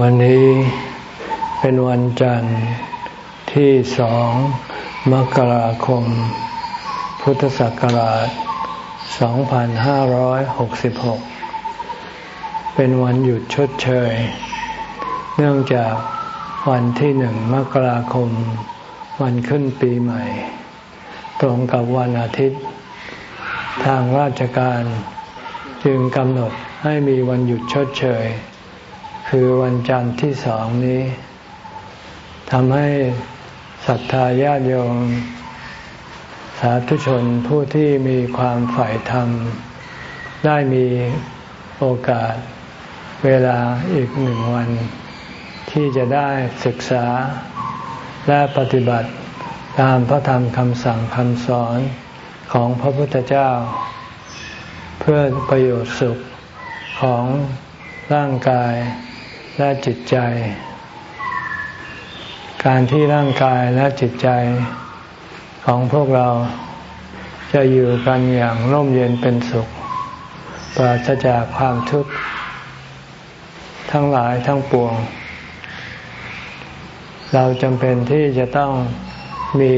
วันนี้เป็นวันจันทร์ที่สองมกราคม พุทธศักราช 2566 เป็นวันหยุดชดเชย เนื่องจากวันที่หนึ่งมกราคม วันขึ้นปีใหม่ ตรงกับวันอาทิตย์ ทางราชการจึงกำหนดให้มีวันหยุดชดเชย คือวันจันทร์ที่สองนี้ทำให้ศรัทธาญาติโยม สาธุชนผู้ที่มีความฝ่ายธรรม ได้มีโอกาสเวลาอีกหนึ่งวัน ที่จะได้ศึกษาและปฏิบัติตามพระธรรมคำสั่งคำสอนของพระพุทธเจ้า เพื่อประโยชน์สุขของร่างกาย และจิตใจ การที่ร่างกายและจิตใจของพวกเราจะอยู่กันอย่างร่มเย็นเป็นสุข ปราศจากความทุกข์ ทั้งหลายทั้งปวง เราจำเป็นที่จะต้องมี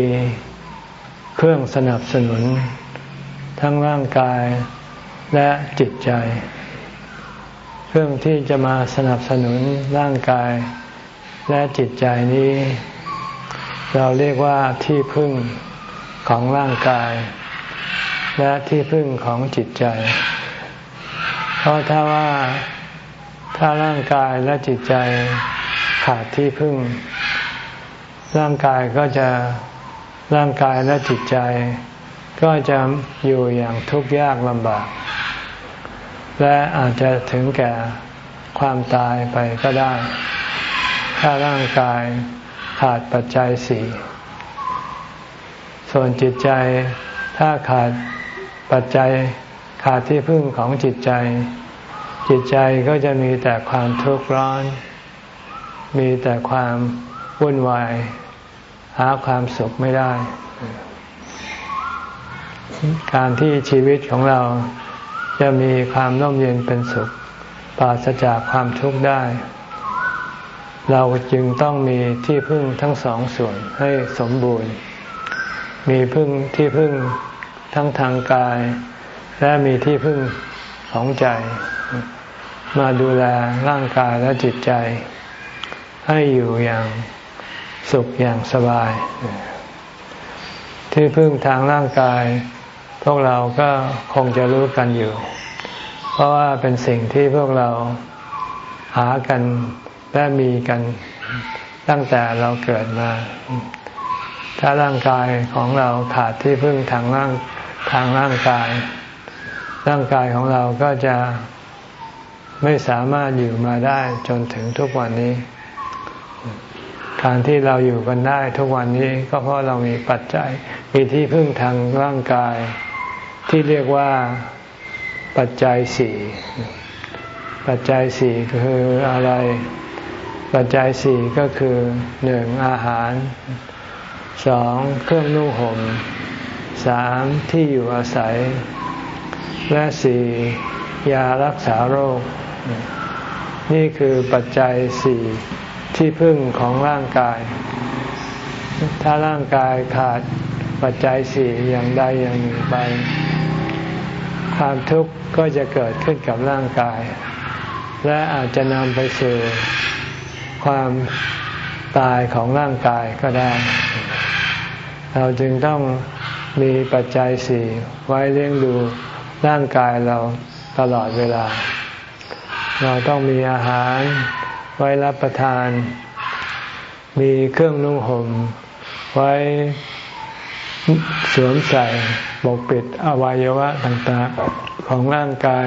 เครื่องสนับสนุน ทั้งร่างกายและจิตใจ เครื่องที่จะมาสนับสนุนร่างกายและจิตใจนี้ เราเรียกว่าที่พึ่งของร่างกาย และที่พึ่งของจิตใจ เพราะถ้าว่าถ้าร่างกายและจิตใจขาดที่พึ่ง ร่างกายก็จะร่างกายและจิตใจ ก็จะอยู่อย่างทุกข์ยากลำบาก และอาจจะถึงแก่ความตายไปก็ได้ ถ้าร่างกายขาดปัจจัยสี่ส่วนจิตใจถ้าขาดปัจจัยขาดที่พึ่งของจิตใจ จิตใจก็จะมีแต่ความทุกข์ร้อน มีแต่ความวุ่นวาย หาความสุขไม่ได้ การที่ชีวิตของเรา จะมีความร่มเย็นเป็นสุขปราศจากความทุกข์ได้ เราจึงต้องมีที่พึ่งทั้งสองส่วนให้สมบูรณ์ มีพึ่งที่พึ่งทั้งทางกาย และมีที่พึ่งของใจ มาดูแลร่างกายและจิตใจ ให้อยู่อย่างสุขอย่างสบาย ที่พึ่งทางร่างกาย พวกเราก็คงจะรู้กันอยู่ เพราะว่าเป็นสิ่งที่พวกเราหากันและมีกันตั้งแต่เราเกิดมา ถ้าร่างกายของเราขาดที่พึ่งทางร่างทางร่างกาย ร่างกายของเราก็จะไม่สามารถอยู่มาได้จนถึงทุกวันนี้ การที่เราอยู่กันได้ทุกวันนี้ก็เพราะเรามีปัจจัยมีที่พึ่งทางร่างกาย ที่เรียกว่าปัจจัยสี่ปัจจัยสี่คืออะไร ปัจจัยสี่ก็คือหนึ่งอาหารสองเครื่องนุ่งห่มสามที่อยู่อาศัย และสี่ยารักษาโรค นี่คือปัจจัยสี่ที่พึ่งของร่างกาย ถ้าร่างกายขาดปัจจัยสี่อย่างใดอย่างหนึ่งไป ความทุกข์ก็จะเกิดขึ้นกับร่างกาย และอาจจะนำไปสู่ความตายของร่างกายก็ได้ เราจึงต้องมีปัจจัยสี่ไว้เลี้ยงดูร่างกายเราตลอดเวลา เราต้องมีอาหารไว้รับประทาน มีเครื่องนุ่งห่มไว้สวมใส่ ปกปิดอวัยวะต่างๆของร่างกาย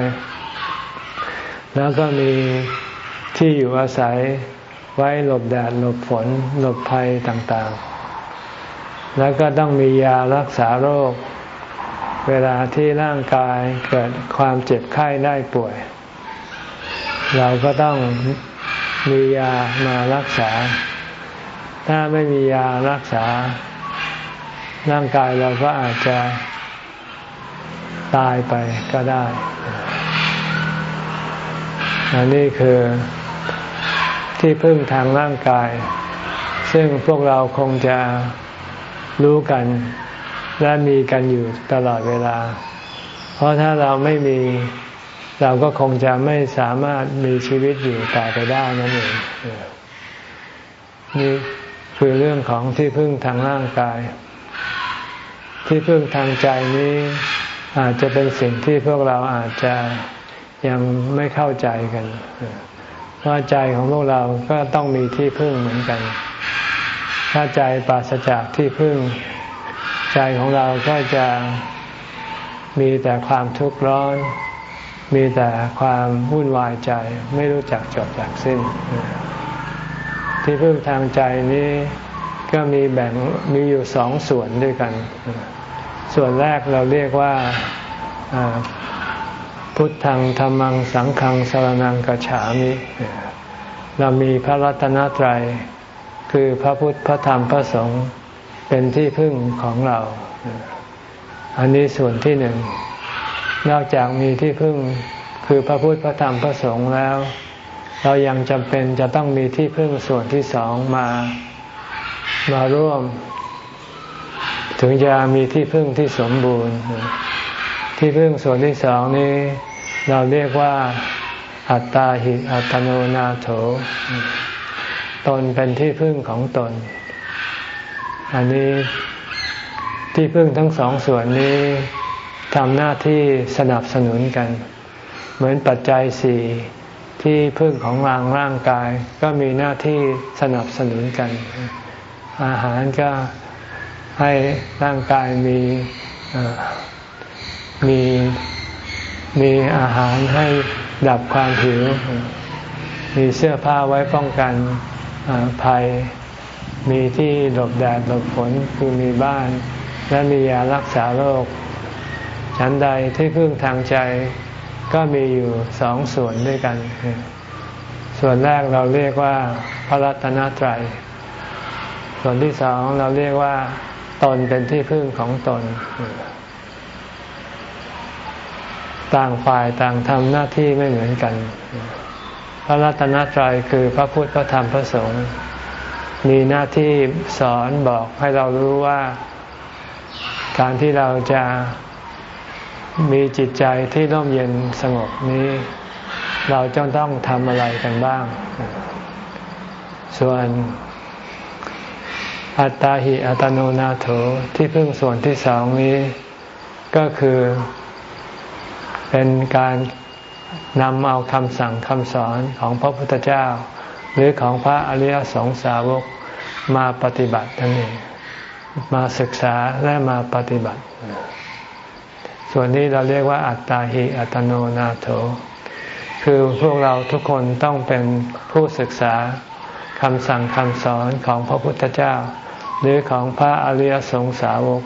แล้วก็มีที่อยู่อาศัยไว้หลบแดดหลบฝน หลบภัยต่างๆ แล้วก็ต้องมียารักษาโรค เวลาที่ร่างกายเกิดความเจ็บไข้ได้ป่วย เราก็ต้องมียามารักษา ถ้าไม่มียารักษา ร่างกายเราก็อาจจะ ตายไปก็ได้อันนี้คือที่พึ่งทางร่างกาย ซึ่งพวกเราคงจะรู้กัน และมีกันอยู่ตลอดเวลา เพราะถ้าเราไม่มีเราก็คงจะไม่สามารถมีชีวิตอยู่ต่อไปได้นั่นเองนี่คือเรื่องของที่พึ่งทางร่างกาย ที่พึ่งทางใจนี้ อาจจะเป็นสิ่งที่พวกเราอาจจะยังไม่เข้าใจกันว่าใจของพวกเราก็ต้องมีที่พึ่งเหมือนกัน ถ้าใจปราศจากที่พึ่ง ใจของเราก็จะมีแต่ความทุกข์ร้อน มีแต่ความวุ่นวายใจไม่รู้จักจบจากสิ้น ที่พึ่งทางใจนี้ก็มีแบ่งมีอยู่สองส่วนด้วยกัน ส่วนแรกเราเรียกว่าพุทธังธรรมังสังฆังสรนังกัจฉามิ เรามีพระรัตนตรัย คือพระพุทธพระธรรมพระสงฆ์เป็นที่พึ่งของเรา อันนี้ส่วนที่หนึ่ง นอกจากมีที่พึ่งคือพระพุทธพระธรรมพระสงฆ์แล้ว เรายังจำเป็นจะต้องมีที่พึ่งส่วนที่สองมา มาร่วม ถึงจะมีที่พึ่งที่สมบูรณ์ ที่พึ่งส่วนที่สองนี้ เราเรียกว่า อัตตาหิอัตโนนาโถ ตนเป็นที่พึ่งของตน อันนี้ที่พึ่งทั้งสองส่วนนี้ทำหน้าที่สนับสนุนกัน เหมือนปัจจัยสี่ที่พึ่งของร่างร่างกาย ก็มีหน้าที่สนับสนุนกัน อาหารก็ ให้ร่างกายมีมีมีอาหารให้ดับความหิว มีเสื้อผ้าไว้ป้องกันภัย มีที่หลบแดดหลบฝนคือมีบ้าน และมียารักษาโรค ฉันใดที่พึ่งทางใจก็มีอยู่สองส่วนด้วยกัน ส่วนแรกเราเรียกว่าพระรัตนตรัย ส่วนที่สองเราเรียกว่า ตนเป็นที่พึ่งของตน ต่างฝ่ายต่างทำหน้าที่ไม่เหมือนกัน พระรัตนตรัยคือพระพุทธพระธรรมพระสงฆ์มีหน้าที่สอนบอกให้เรารู้ว่า การที่เราจะมีจิตใจที่ร่มเย็นสงบนี้ เราจะต้องทำอะไรกันบ้าง ส่วน อัตตาหิอัตโนนาโถที่พึ่งส่วนที่สองนี้ ก็คือเป็นการนำเอาคำสั่งคำสอนของพระพุทธเจ้า หรือของพระอริยสงสาวกมาปฏิบัติทั้งนี้มาศึกษาและมาปฏิบัติ ส่วนนี้เราเรียกว่าอัตตาหิอัตโนนาโถ คือพวกเราทุกคนต้องเป็นผู้ศึกษาคำสั่งคำสอนของพระพุทธเจ้า หรือของพระอริยสงสาวก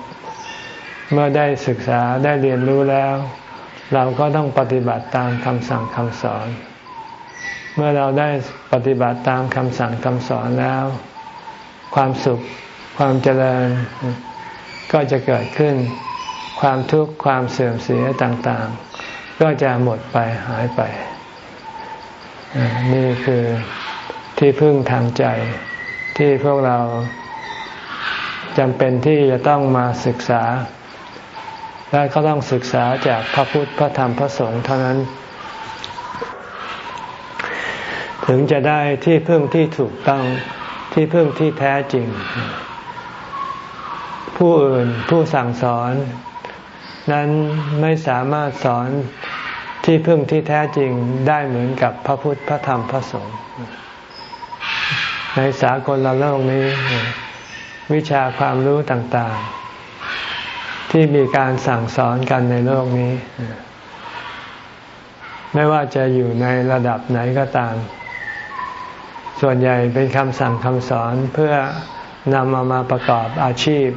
เมื่อได้ศึกษาได้เรียนรู้แล้ว เราก็ต้องปฏิบัติตามคำสั่งคำสอน เมื่อเราได้ปฏิบัติตามคำสั่งคำสอนแล้ว ความสุขความเจริญ ก็จะเกิดขึ้น ความทุกข์ความเสื่อมเสียต่างๆ ก็จะหมดไปหายไป นี่คือที่พึ่งทางใจที่พวกเรา จำเป็นที่จะต้องมาศึกษา และก็ต้องศึกษาจากพระพุทธพระธรรมพระสงฆ์เท่านั้น ถึงจะได้ที่พึ่งที่ถูกต้องที่พึ่งที่แท้จริง ผู้อื่นผู้สั่งสอน นั้นไม่สามารถสอนที่พึ่งที่แท้จริงได้เหมือนกับพระพุทธพระธรรมพระสงฆ์ในสากลโลกนี้ วิชาความรู้ต่างๆ ที่มีการสั่งสอนกันในโลกนี้ ไม่ว่าจะอยู่ในระดับไหนก็ตาม ส่วนใหญ่เป็นคำสั่งคำสอนเพื่อนำมามาประกอบอาชีพ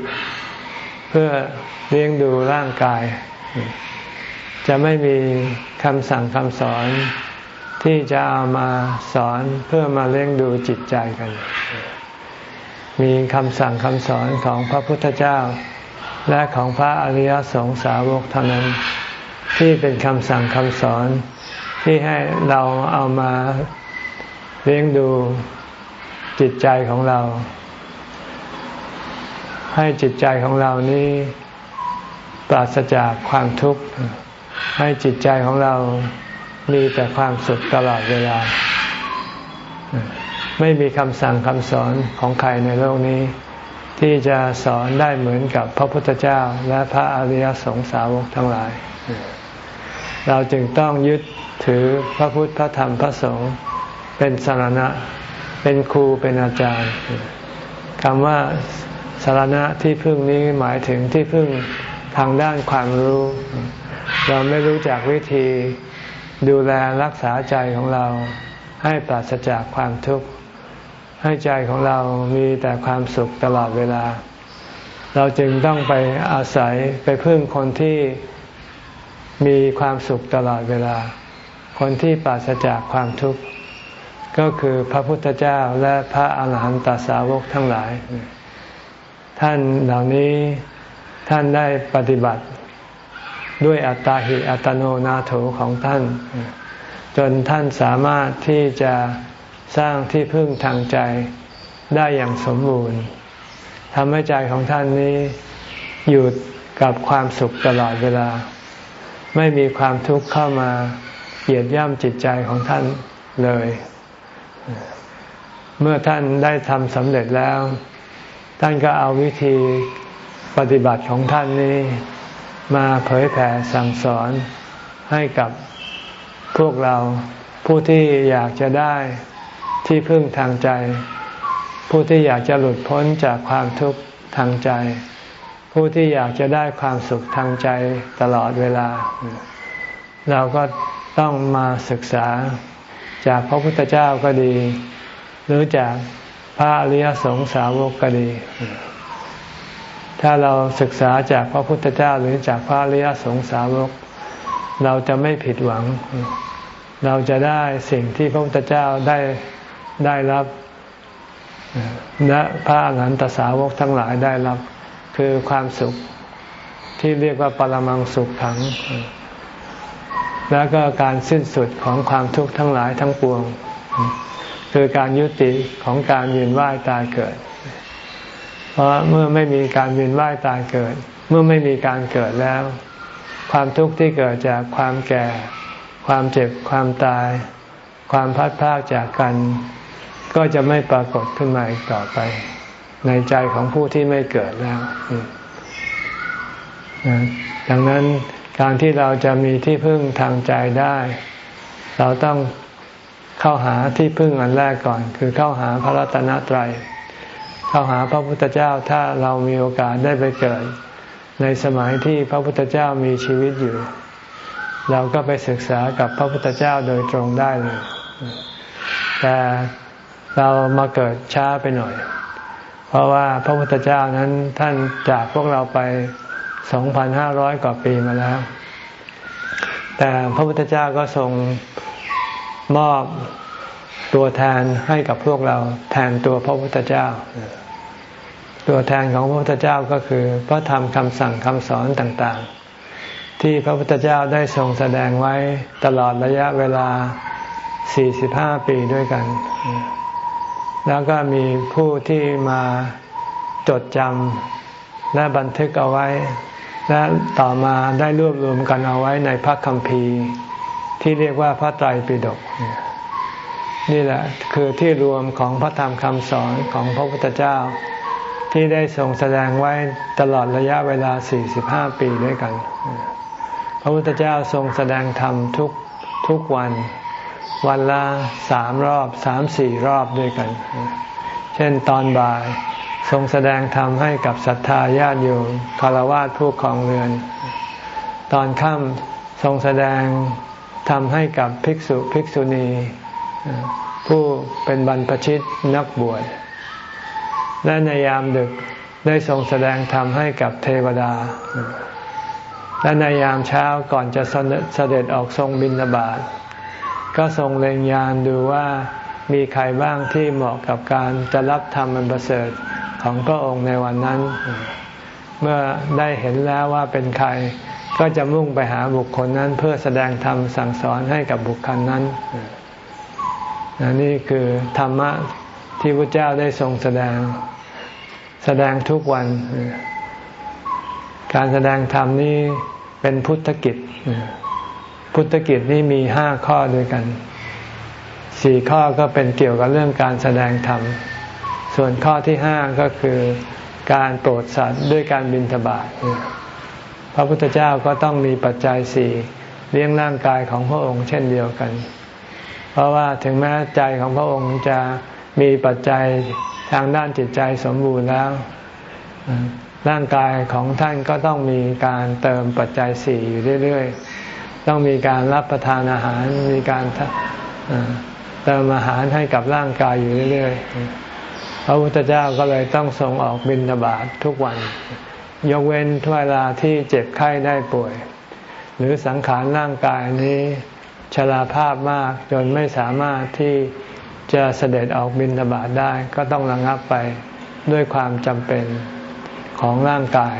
เพื่อเลี้ยงดูร่างกาย จะไม่มีคำสั่งคำสอนที่จะเอามาสอนเพื่อมาเลี้ยงดูจิตใจกัน มีคำสั่งคำสอนของพระพุทธเจ้า และของพระอริยสงสาวกเท่านั้น ที่เป็นคำสั่งคำสอนที่ให้เราเอามาเลี้ยงดูจิตใจของเรา ให้จิตใจของเรานี้ปราศจากความทุกข์ ให้จิตใจของเรามีแต่ความสุขตลอดเวลา ไม่มีคำสั่งคำสอนของใครในโลกนี้ ที่จะสอนได้เหมือนกับพระพุทธเจ้าและพระอริยสงสาวกทั้งหลาย เราจึงต้องยึดถือพระพุทธพระธรรมพระสงฆ์เป็นสารณะ เป็นครูเป็นอาจารย์คำว่าสารณะที่พึ่งนี้หมายถึงที่พึ่งทางด้านความรู้ เราไม่รู้จักวิธีดูแลรักษาใจของเราให้ปราศจากความทุกข์ ให้ใจของเรามีแต่ความสุขตลอดเวลา เราจึงต้องไปอาศัยไปพึ่งคนที่มีความสุขตลอดเวลา คนที่ปราศจากความทุกข์ก็คือพระพุทธเจ้าและพระอาหารหันตสาวกทั้งหลาย ท่านเหล่านี้ท่านได้ปฏิบัติด้วยอัตตาหิอัตโนนาโถของท่าน จนท่านสามารถที่จะ สร้างที่พึ่งทางใจได้อย่างสมบูรณ์ทำให้ใจของท่านนี้อยู่กับความสุขตลอดเวลา ไม่มีความทุกข์เข้ามาเหยียดย่ำจิตใจของท่านเลย เมื่อท่านได้ทำสำเร็จแล้ว ท่านก็เอาวิธีปฏิบัติของท่านนี้ มาเผยแผ่สั่งสอนให้กับพวกเราผู้ที่อยากจะได้ ที่พึ่งทางใจ ผู้ที่อยากจะหลุดพ้นจากความทุกข์ทางใจ ผู้ที่อยากจะได้ความสุขทางใจตลอดเวลา เราก็ต้องมาศึกษาจากพระพุทธเจ้าก็ดี หรือจากพระอริยสงสาวกก็ดี ถ้าเราศึกษาจากพระพุทธเจ้าหรือจากพระอริยสงสาวก เราจะไม่ผิดหวัง เราจะได้สิ่งที่พระพุทธเจ้าได้ ได้รับและพระอรหันตสาวกทั้งหลายได้รับคือความสุขที่เรียกว่าปรมังสุขขัง แล้วก็การสิ้นสุดของความทุกข์ทั้งหลายทั้งปวง คือการยุติของการเวียนว่ายตายเกิด เพราะเมื่อไม่มีการเวียนว่ายตายเกิด เมื่อไม่มีการเกิดแล้ว ความทุกข์ที่เกิดจากความแก่ ความเจ็บความตาย ความพัดพลากจากกัน ก็จะไม่ปรากฏขึ้นมาอีกต่อไป ในใจของผู้ที่ไม่เกิดแล้วดังนั้นการที่เราจะมีที่พึ่งทางใจได้ เราต้องเข้าหาที่พึ่งอันแรกก่อน คือเข้าหาพระรัตนตรัย เข้าหาพระพุทธเจ้าถ้าเรามีโอกาสได้ไปเกิด ในสมัยที่พระพุทธเจ้ามีชีวิตอยู่ เราก็ไปศึกษากับพระพุทธเจ้าโดยตรงได้เลยแต่ เรามาเกิดช้าไปหน่อย เพราะว่าพระพุทธเจ้านั้นท่านจากพวกเราไป 2,500 กว่าปีมาแล้ว แต่พระพุทธเจ้าก็ทรงมอบตัวแทนให้กับพวกเราแทนตัวพระพุทธเจ้า ตัวแทนของพระพุทธเจ้าก็คือพระธรรมคำสั่งคำสอนต่างๆ ที่พระพุทธเจ้าได้ทรงแสดงไว้ตลอดระยะเวลา 45 ปีด้วยกัน แล้วก็มีผู้ที่มาจดจำและบันทึกเอาไว้ และต่อมาได้รวบรวมกันเอาไว้ในพระคัมภีร์ ที่เรียกว่าพระไตรปิฎกนี่แหละคือที่รวมของพระธรรมคำสอนของพระพุทธเจ้า ที่ได้ทรงแสดงไว้ตลอดระยะเวลา 45 ปีด้วยกัน พระพุทธเจ้าทรงแสดงธรรมทุกทุกวัน วันละสามรอบสามสี่รอบด้วยกัน เช่นตอนบ่ายทรงแสดงธรรมให้กับศรัทธาญาติโยมคารวะผู้ครองเรือน ตอนค่ำทรงแสดงธรรมให้กับภิกษุภิกษุณี ผู้เป็นบรรพชิตนักบวชและในยามดึกได้ทรงแสดงธรรมให้กับเทวดา และในยามเช้าก่อนจะเสด็จออกทรงบิณฑบาต ก็ทรงเล็งยานดูว่ามีใครบ้างที่เหมาะกับการจะรับธรรมอันประเสริฐของพระองค์ในวันนั้น เมื่อได้เห็นแล้วว่าเป็นใครก็จะมุ่งไปหาบุคคลนั้นเพื่อแสดงธรรมสั่งสอนให้กับบุคคลนั้นนี่คือธรรมะที่พระเจ้าได้ทรงแสดง แสดงทุกวัน การแสดงธรรมนี้เป็นพุทธกิจ พุทธกิจนี่มีห้าข้อด้วยกันสี่ข้อก็เป็นเกี่ยวกับเรื่องการแสดงธรรม ส่วนข้อที่ห้าก็คือการโปรดสัตว์ด้วยการบิณฑบาตพระพุทธเจ้าก็ต้องมีปัจจัยสี่เลี้ยงร่างกายของพระองค์เช่นเดียวกัน เพราะว่าถึงแม้ใจของพระองค์จะมีปัจจัยทางด้านจิตใจสมบูรณ์แล้ว ร่างกายของท่านก็ต้องมีการเติมปัจจัยสี่อยู่เรื่อย ๆ ต้องมีการรับประทานอาหารมีการเติมอาหารให้กับร่างกายอยู่เรื่อยๆ พระพุทธเจ้าก็เลยต้องส่งออกบิณฑบาตททุกวัน ยกเว้นเวลาที่เจ็บไข้ได้ป่วย หรือสังขารร่างกายนี้ชราภาพมากจนไม่สามารถที่จะเสด็จออกบินทบาทได้ก็ต้องระงับไปด้วยความจำเป็นของร่างกาย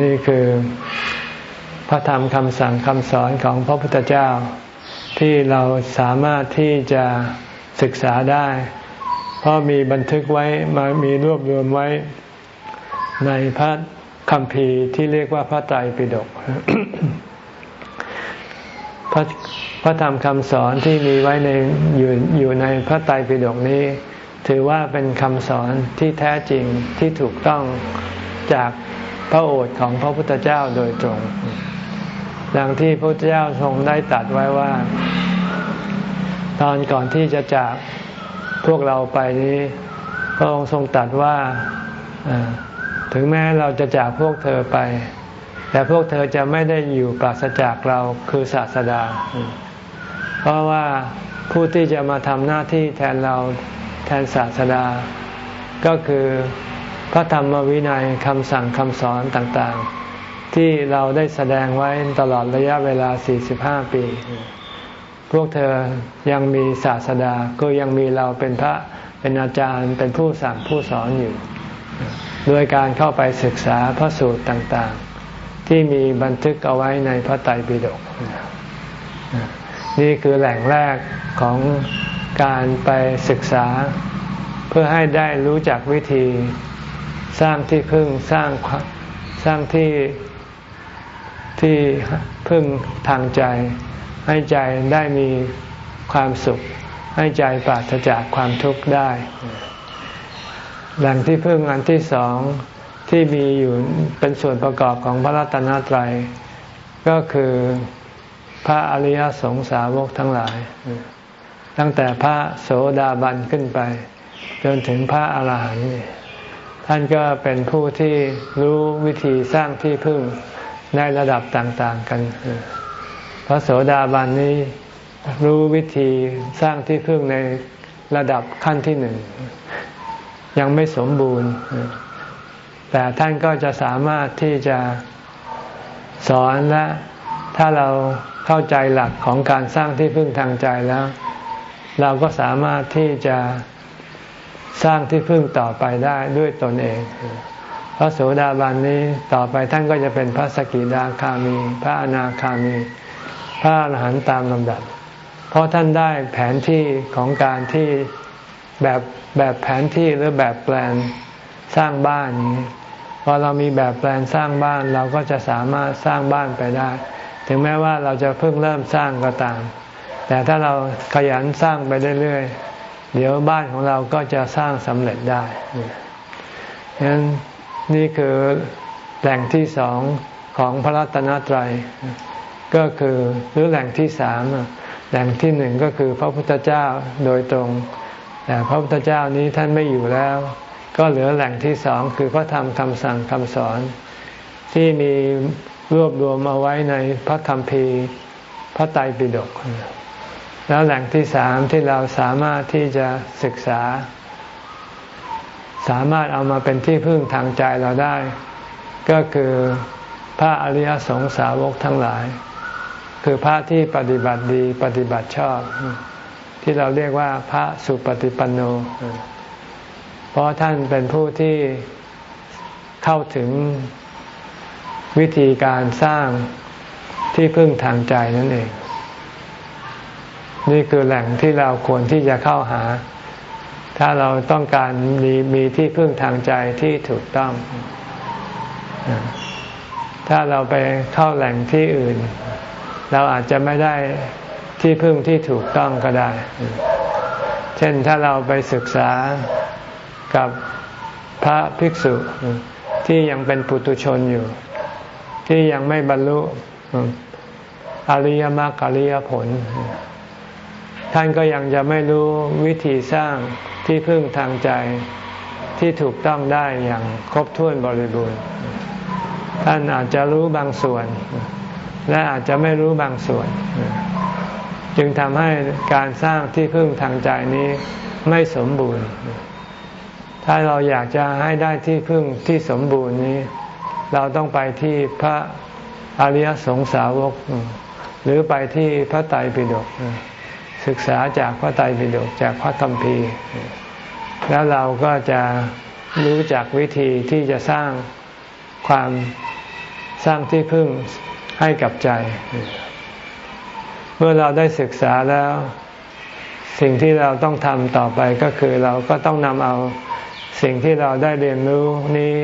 นี่คือ ระธรรมคำสั่งคำสอนของพระพุทธเจ้า ที่เราสามารถที่จะศึกษาได้ เพราะมีบันทึกไว้มามีรวบรวมไว้ในพระคำพีที่เรียกว่าพระไตรปิฎกพระพระธรรมคำสอนที่มีไว้ในอยู่อยู่ในพระไตรปิฎกนี้ ถือว่าเป็นคำสอนที่แท้จริงที่ถูกต้องจากพระโอษฐ์ของพระพุทธเจ้าโดยตรง ดังที่พระพุทธเจ้าทรงได้ตัดไว้ว่า ตอนก่อนที่จะจากพวกเราไปนี้พระองค์ทรงตัดว่าถึงแม้เราจะจากพวกเธอไป แต่พวกเธอจะไม่ได้อยู่ปราศจากเราคือศาสดา เพราะว่าผู้ที่จะมาทำหน้าที่แทนเราแทนศาสดา ก็คือพระธรรมวินัยคำสั่งคำสอนต่างๆ ที่เราได้แสดงไว้ตลอดระยะเวลา 45 ปี พวกเธอยังมีศาสดาก็ยังมีเราเป็นพระเป็นอาจารย์เป็นผู้สั่งผู้สอนอยู่โดยการเข้าไปศึกษาพระสูตรต่างๆ ที่มีบันทึกเอาไว้ในพระไตรปิฎกนี่คือแหล่งแรกของการไปศึกษา เพื่อให้ได้รู้จักวิธีสร้างที่พึ่งสร้างสร้างที่ ที่พึ่งทางใจ ให้ใจได้มีความสุข ให้ใจปราศจากความทุกข์ได้ แหล่งที่พึ่งอันที่สองที่มีอยู่เป็นส่วนประกอบของพระรัตนตรัย ก็คือพระอริยสงสาวกทั้งหลาย ตั้งแต่พระโสดาบันขึ้นไป จนถึงพระอาหารหันต์ท่านก็เป็นผู้ที่รู้วิธีสร้างที่พึ่ง ในระดับต่าง ๆกัน พระโสดาบันนี้รู้วิธีสร้างที่พึ่งในระดับขั้นที่หนึ่ง ยังไม่สมบูรณ์ แต่ท่านก็จะสามารถที่จะสอนและถ้าเราเข้าใจหลักของการสร้างที่พึ่งทางใจแล้ว เราก็สามารถที่จะสร้างที่พึ่งต่อไปได้ด้วยตนเอง พระโสดาบันนี้ต่อไปท่านก็จะเป็นพระสกิดาคามี พระอนาคามี พระอรหันต์ตามลำดับ เพราะท่านได้แผนที่ของการที่แบบแบบแผนที่หรือแบบแปลนสร้างบ้านนี้พอเรามีแบบแปลนสร้างบ้านเราก็จะสามารถสร้างบ้านไปได้ ถึงแม้ว่าเราจะเพิ่งเริ่มสร้างก็ตาม แต่ถ้าเราขยันสร้างไปเรื่อยๆเดี๋ยวบ้านของเราก็จะสร้างสำเร็จได้ฉะนั้น นี่คือแหล่งที่สองของพระรัตนตรัย ก็คือหรือแหล่งที่สามแหล่งที่หนึ่งก็คือพระพุทธเจ้าโดยตรง แต่พระพุทธเจ้านี้ท่านไม่อยู่แล้ว ก็เหลือแหล่งที่สองคือพระธรรมคำสั่งคำสอน ที่มีรวบรวมเอาไว้ในพระธรรมพีพระไตรปิฎกแล้วแหล่งที่สามที่เราสามารถที่จะศึกษา สามารถเอามาเป็นที่พึ่งทางใจเราได้ ก็คือพระอริยสงสาวกทั้งหลาย คือพระที่ปฏิบัติดีปฏิบัติชอบ ที่เราเรียกว่าพระสุปฏิปันโน เพราะท่านเป็นผู้ที่เข้าถึงวิธีการสร้างที่พึ่งทางใจนั่นเอง นี่คือแหล่งที่เราควรที่จะเข้าหา ถ้าเราต้องการมีมีที่พึ่งทางใจที่ถูกต้อง ถ้าเราไปเข้าแหล่งที่อื่น เราอาจจะไม่ได้ที่พึ่งที่ถูกต้องก็ได้ เช่นถ้าเราไปศึกษากับพระภิกษุที่ยังเป็นปุถุชนอยู่ ที่ยังไม่บรรลุอริยมรรคอริยผล ท่านก็ยังจะไม่รู้วิธีสร้างที่พึ่งทางใจที่ถูกต้องได้อย่างครบถ้วนบริบูรณ์ ท่านอาจจะรู้บางส่วน และอาจจะไม่รู้บางส่วน จึงทำให้การสร้างที่พึ่งทางใจนี้ไม่สมบูรณ์ ถ้าเราอยากจะให้ได้ที่พึ่งที่สมบูรณ์นี้ เราต้องไปที่พระอริยสงสาวก หรือไปที่พระไตรปิฎก ศึกษาจากพระไตรปิฎกจากพระคัมภีร์ แล้วเราก็จะรู้จักวิธีที่จะสร้างความสร้างที่พึ่งให้กับใจ เมื่อเราได้ศึกษาแล้ว สิ่งที่เราต้องทำต่อไปก็คือเราก็ต้องนำเอาสิ่งที่เราได้เรียนรู้นี้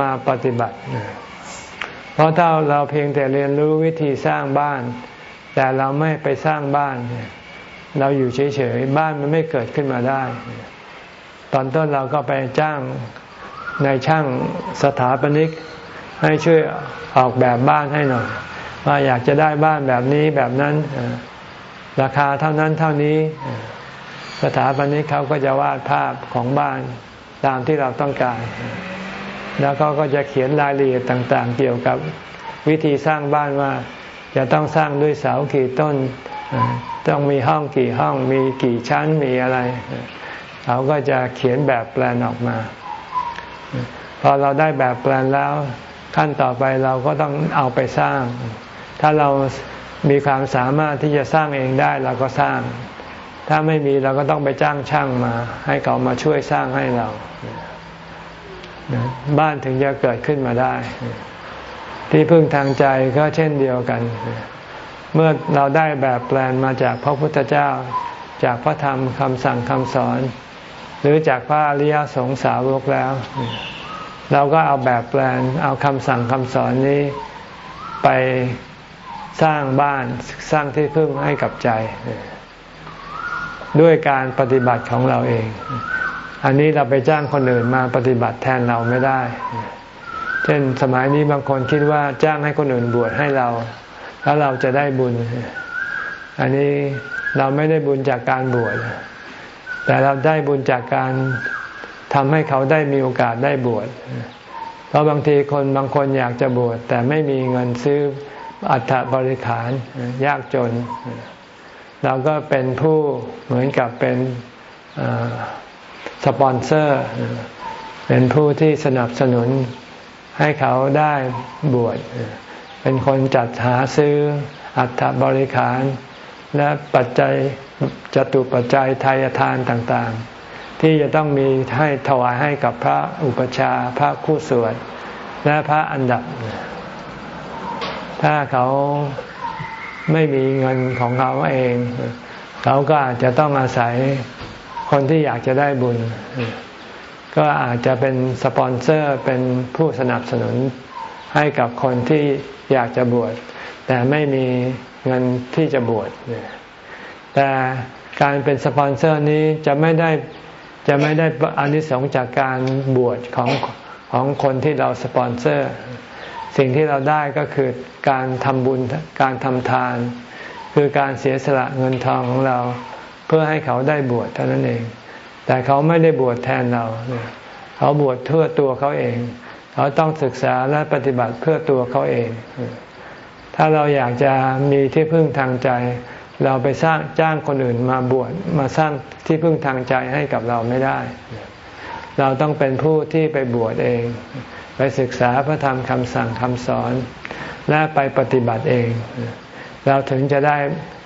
มาปฏิบัติ เพราะถ้าเราเพียงแต่เรียนรู้วิธีสร้างบ้าน แต่เราไม่ไปสร้างบ้านเเราอยู่เฉยๆ บ้านมันไม่เกิดขึ้นมาได้ ตอนต้นเราก็ไปจ้างในช่างสถาปนิก ให้ช่วยออกแบบบ้านให้หน่อยว่าอยากจะได้บ้านแบบนี้แบบนั้น ราคาเท่านั้นเท่านี้สถาปนิกเขาก็จะวาดภาพของบ้านตามที่เราต้องการ แล้วเขาก็จะเขียนรายละเอียดต่างๆ เกี่ยวกับวิธีสร้างบ้านว่าจะต้องสร้างด้วยเสากี่ต้น ต้องมีห้องกี่ห้องมีกี่ชั้นมีอะไร เขาก็จะเขียนแบบแปลนออกมา พอเราได้แบบแปลนแล้ว ขั้นต่อไปเราก็ต้องเอาไปสร้าง ถ้าเรามีความสามารถที่จะสร้างเองได้เราก็สร้าง ถ้าไม่มีเราก็ต้องไปจ้างช่างมา ให้เขามาช่วยสร้างให้เราบ้านถึงจะเกิดขึ้นมาได้ ที่พึ่งทางใจก็เช่นเดียวกัน เมื่อเราได้แบบแปลนมาจากพระพุทธเจ้า จากพระธรรมคำสั่งคำสอน หรือจากพระอริยสงสาวกแล้ว เราก็เอาแบบแปลนเอาคำสั่งคำสอนนี้ไปสร้างบ้านสร้างที่พึ่งให้กับใจ ด้วยการปฏิบัติของเราเอง อันนี้เราไปจ้างคนอื่นมาปฏิบัติแทนเราไม่ได้ เช่นสมัยนี้บางคนคิดว่าจ้างให้คนอื่นบวชให้เรา แล้วเราจะได้บุญ อันนี้เราไม่ได้บุญจากการบวชแต่เราได้บุญจากการทำให้เขาได้มีโอกาสได้บวชเพราะบางทีคนบางคนอยากจะบวชแต่ไม่มีเงินซื้ออัฐบริขารยากจน เราก็เป็นผู้เหมือนกับเป็นสปอนเซอร์ เป็นผู้ที่สนับสนุนให้เขาได้บวช เป็นคนจัดหาซื้ออัฐบริขาร และปัจจัยจตุปัจจัยทายทานต่างๆ ที่จะต้องมีให้ถวายให้กับพระอุปชาพระคู่สวดและพระอันดับ ถ้าเขาไม่มีเงินของเขาเอง เขาก็อาจจะต้องอาศัยคนที่อยากจะได้บุญ ก็อาจจะเป็นสปอนเซอร์เป็นผู้สนับสนุน ให้กับคนที่อยากจะบวชแต่ไม่มีเงินที่จะบวชแต่การเป็นสปอนเซอร์นี้จะไม่ได้จะไม่ได้อานิสงส์จากการบวชของของคนที่เราสปอนเซอร์ สิ่งที่เราได้ก็คือการทำบุญการทำทาน คือการเสียสละเงินทองของเราเพื่อให้เขาได้บวชเท่านั้นเอง แต่เขาไม่ได้บวชแทนเรา เขาบวชเพื่อตัวเขาเอง เขาต้องศึกษาและปฏิบัติเพื่อตัวเขาเอง ถ้าเราอยากจะมีที่พึ่งทางใจ เราไปสร้างจ้างคนอื่นมาบวชมาสร้างที่พึ่งทางใจให้กับเราไม่ได้ เราต้องเป็นผู้ที่ไปบวชเอง ไปศึกษาพระธรรมคำสั่งคำสอน และไปปฏิบัติเอง เราถึงจะได้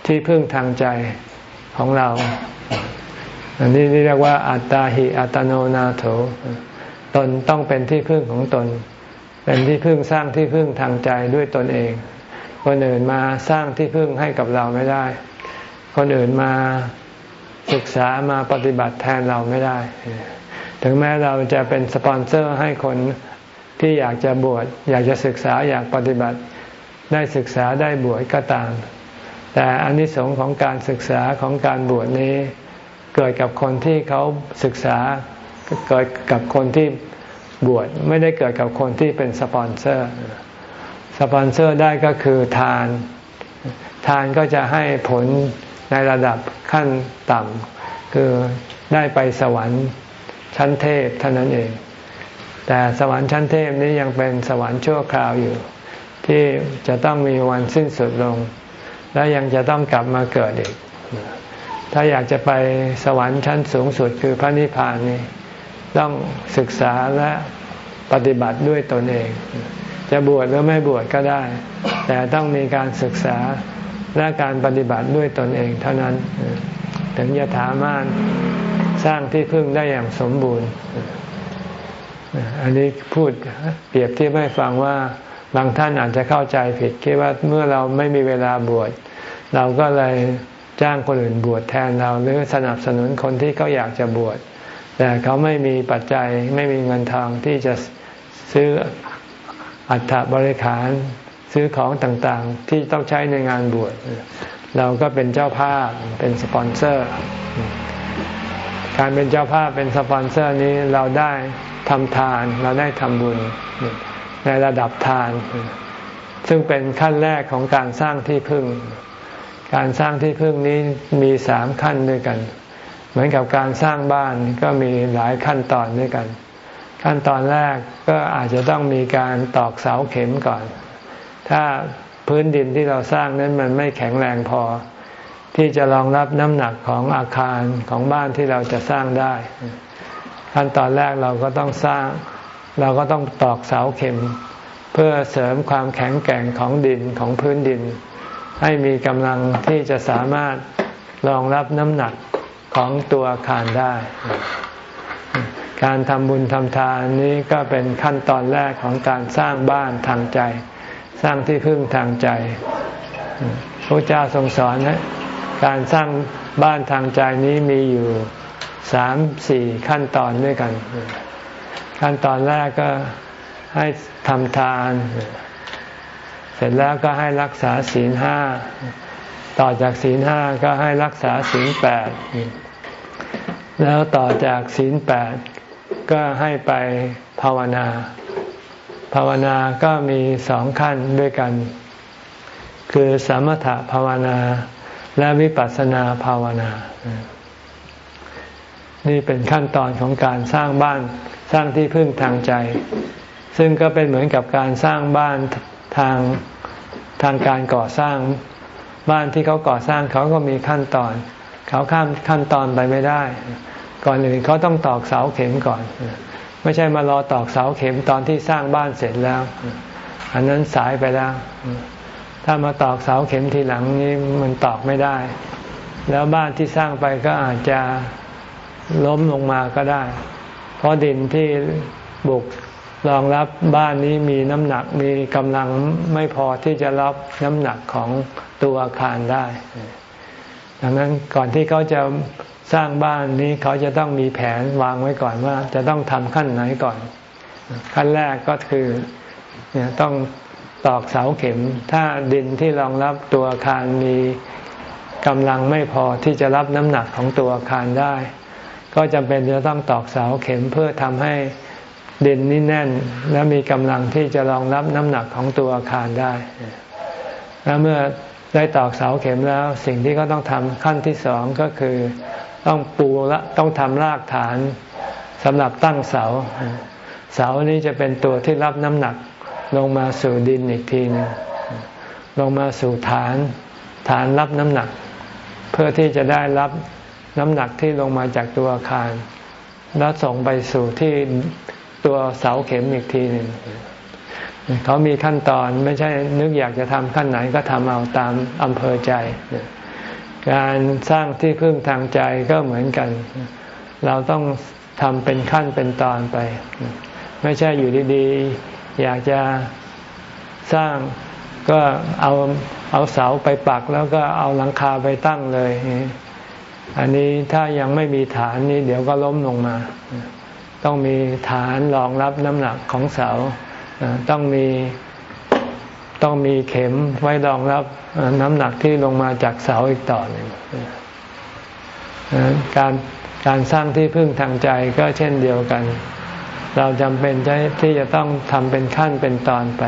ที่พึ่งทางใจของเราอันนี้เรียกว่าอัตตาหิอัตโนนาโถ ตนต้องเป็นที่พึ่งของตน เป็นที่พึ่งสร้างที่พึ่งทางใจด้วยตนเองคนอื่นมาสร้างที่พึ่งให้กับเราไม่ได้ คนอื่นมาศึกษามาปฏิบัติแทนเราไม่ได้ ถึงแม้เราจะเป็นสปอนเซอร์ให้คนที่อยากจะบวชอยากจะศึกษาอยากปฏิบัติได้ศึกษาได้บวชก็ตาม แต่อนนิสงส์ของการศึกษาของการบวชนี้ เกิดกับคนที่เขาศึกษา เกิดกับคนที่บวชไม่ได้เกิดกับคนที่เป็นสปอนเซอร์ สปอนเซอร์ได้ก็คือทาน ทานก็จะให้ผลในระดับขั้นต่ำคือได้ไปสวรรค์ชั้นเทพเท่านั้นเอง แต่สวรรค์ชั้นเทพนี้ยังเป็นสวรรค์ชั่วคราวอยู่ ที่จะต้องมีวันสิ้นสุดลง และยังจะต้องกลับมาเกิดอีก ถ้าอยากจะไปสวรรค์ชั้นสูงสุดคือพระนิพพานนี้ ต้องศึกษาและปฏิบัติด้วยตนเอง จะบวชหรือไม่บวชก็ได้ แต่ต้องมีการศึกษาและการปฏิบัติด้วยตนเองเท่านั้น ถึงจะสามารถสร้างที่พึ่งได้อย่างสมบูรณ์ อันนี้พูดเปรียบที่ไม่ฟังว่าบางท่านอาจจะเข้าใจผิดคิดว่าเมื่อเราไม่มีเวลาบวชเราก็เลยจ้างคนอื่นบวชแทนเราหรือสนับสนุนคนที่เขาอยากจะบวช แต่เขาไม่มีปัจจัยไม่มีเงินทองที่จะซื้ออัฐบริขารซื้อของต่างๆ ที่ต้องใช้ในงานบวชเราก็เป็นเจ้าภาพเป็นสปอนเซอร์ การเป็นเจ้าภาพเป็นสปอนเซอร์นี้เราได้ทำทานเราได้ทำบุญในระดับทาน ซึ่งเป็นขั้นแรกของการสร้างที่พึ่ง การสร้างที่พึ่งนี้มีสามขั้นด้วยกัน เหมือนกับการสร้างบ้านก็มีหลายขั้นตอนด้วยกัน ขั้นตอนแรกก็อาจจะต้องมีการตอกเสาเข็มก่อน ถ้าพื้นดินที่เราสร้างนั้นมันไม่แข็งแรงพอ ที่จะรองรับน้ำหนักของอาคารของบ้านที่เราจะสร้างได้ ขั้นตอนแรกเราก็ต้องสร้าง เราก็ต้องตอกเสาเข็ม เพื่อเสริมความแข็งแกร่งของดินของพื้นดิน ให้มีกำลังที่จะสามารถรองรับน้ำหนัก ของตัวอาคารได้ การทำบุญทำทานนี้ก็เป็นขั้นตอนแรกของการสร้างบ้านทางใจ สร้างที่พึ่งทางใจพระเจ้าทรงสอนนะการสร้างบ้านทางใจนี้มีอยู่สามสี่ขั้นตอนด้วยกัน ขั้นตอนแรกก็ให้ทำทาน เสร็จแล้วก็ให้รักษาศีลห้า ต่อจากศีลห้าก็ให้รักษาศีลแปดแล้วต่อจากศีลแปดก็ให้ไปภาวนา ภาวนาก็มีสองขั้นด้วยกัน คือสมถภาวนาและวิปัสสนาภาวนา นี่เป็นขั้นตอนของการสร้างบ้านสร้างที่พึ่งทางใจ ซึ่งก็เป็นเหมือนกับการสร้างบ้านทางทางการก่อสร้าง บ้านที่เขาก่อสร้างเขาก็มีขั้นตอน เขาข้ามขั้นตอนไปไม่ได้ ก่อนอื่นเขาต้องตอกเสาเข็มก่อน ไม่ใช่มารอตอกเสาเข็มตอนที่สร้างบ้านเสร็จแล้ว อันนั้นสายไปแล้ว ถ้ามาตอกเสาเข็มทีหลังนี้มันตอกไม่ได้ แล้วบ้านที่สร้างไปก็อาจจะล้มลงมาก็ได้ เพราะดินที่บุก รองรับบ้านนี้มีน้ำหนักมีกำลังไม่พอที่จะรับน้ำหนักของตัวอาคารได้ ดังนั้นก่อนที่เขาจะสร้างบ้านนี้เขาจะต้องมีแผนวางไว้ก่อนว่า จะต้องทำขั้นไหนก่อน ขั้นแรกก็คือเนี่ยต้องตอกเสาเข็ม ถ้าดินที่รองรับตัวอาคารมีกำลังไม่พอที่จะรับน้ำหนักของตัวอาคารได้ ก็จำเป็นจะต้องตอกเสาเข็มเพื่อทำให้ ดินนี่แน่นและมีกำลังที่จะรองรับน้ำหนักของตัวอาคารได้ แล้วเมื่อได้ตอกเสาเข็มแล้ว สิ่งที่เขาต้องทำขั้นที่สองก็คือ ต้องปูละต้องทำรากฐานสำหรับตั้งเสา เสานี้จะเป็นตัวที่รับน้ำหนักลงมาสู่ดินอีกทีนึงลงมาสู่ฐาน ฐานรับน้ำหนัก เพื่อที่จะได้รับน้ำหนักที่ลงมาจากตัวอาคาร แล้วส่งไปสู่ที่ ตัวเสาเข็มอีกทีหนึ่งเขามีขั้นตอนไม่ใช่นึกอยากจะทำขั้นไหนก็ทำเอาตามอำเภอใจ การสร้างที่พึ่งทางใจก็เหมือนกัน เราต้องทำเป็นขั้นเป็นตอนไป ไม่ใช่อยู่ดีๆ อยากจะสร้างก็เอาเอาเสาไปปักแล้วก็เอาหลังคาไปตั้งเลย อันนี้ถ้ายังไม่มีฐานนี้เดี๋ยวก็ล้มลงมา ต้องมีฐานรองรับน้ำหนักของเสาต้องมีต้องมีเข็มไว้รองรับน้ำหนักที่ลงมาจากเสาอีกต่อหนึ่งการการสร้างที่พึ่งทางใจก็เช่นเดียวกัน เราจำเป็นที่จะต้องทำเป็นขั้นเป็นตอนไป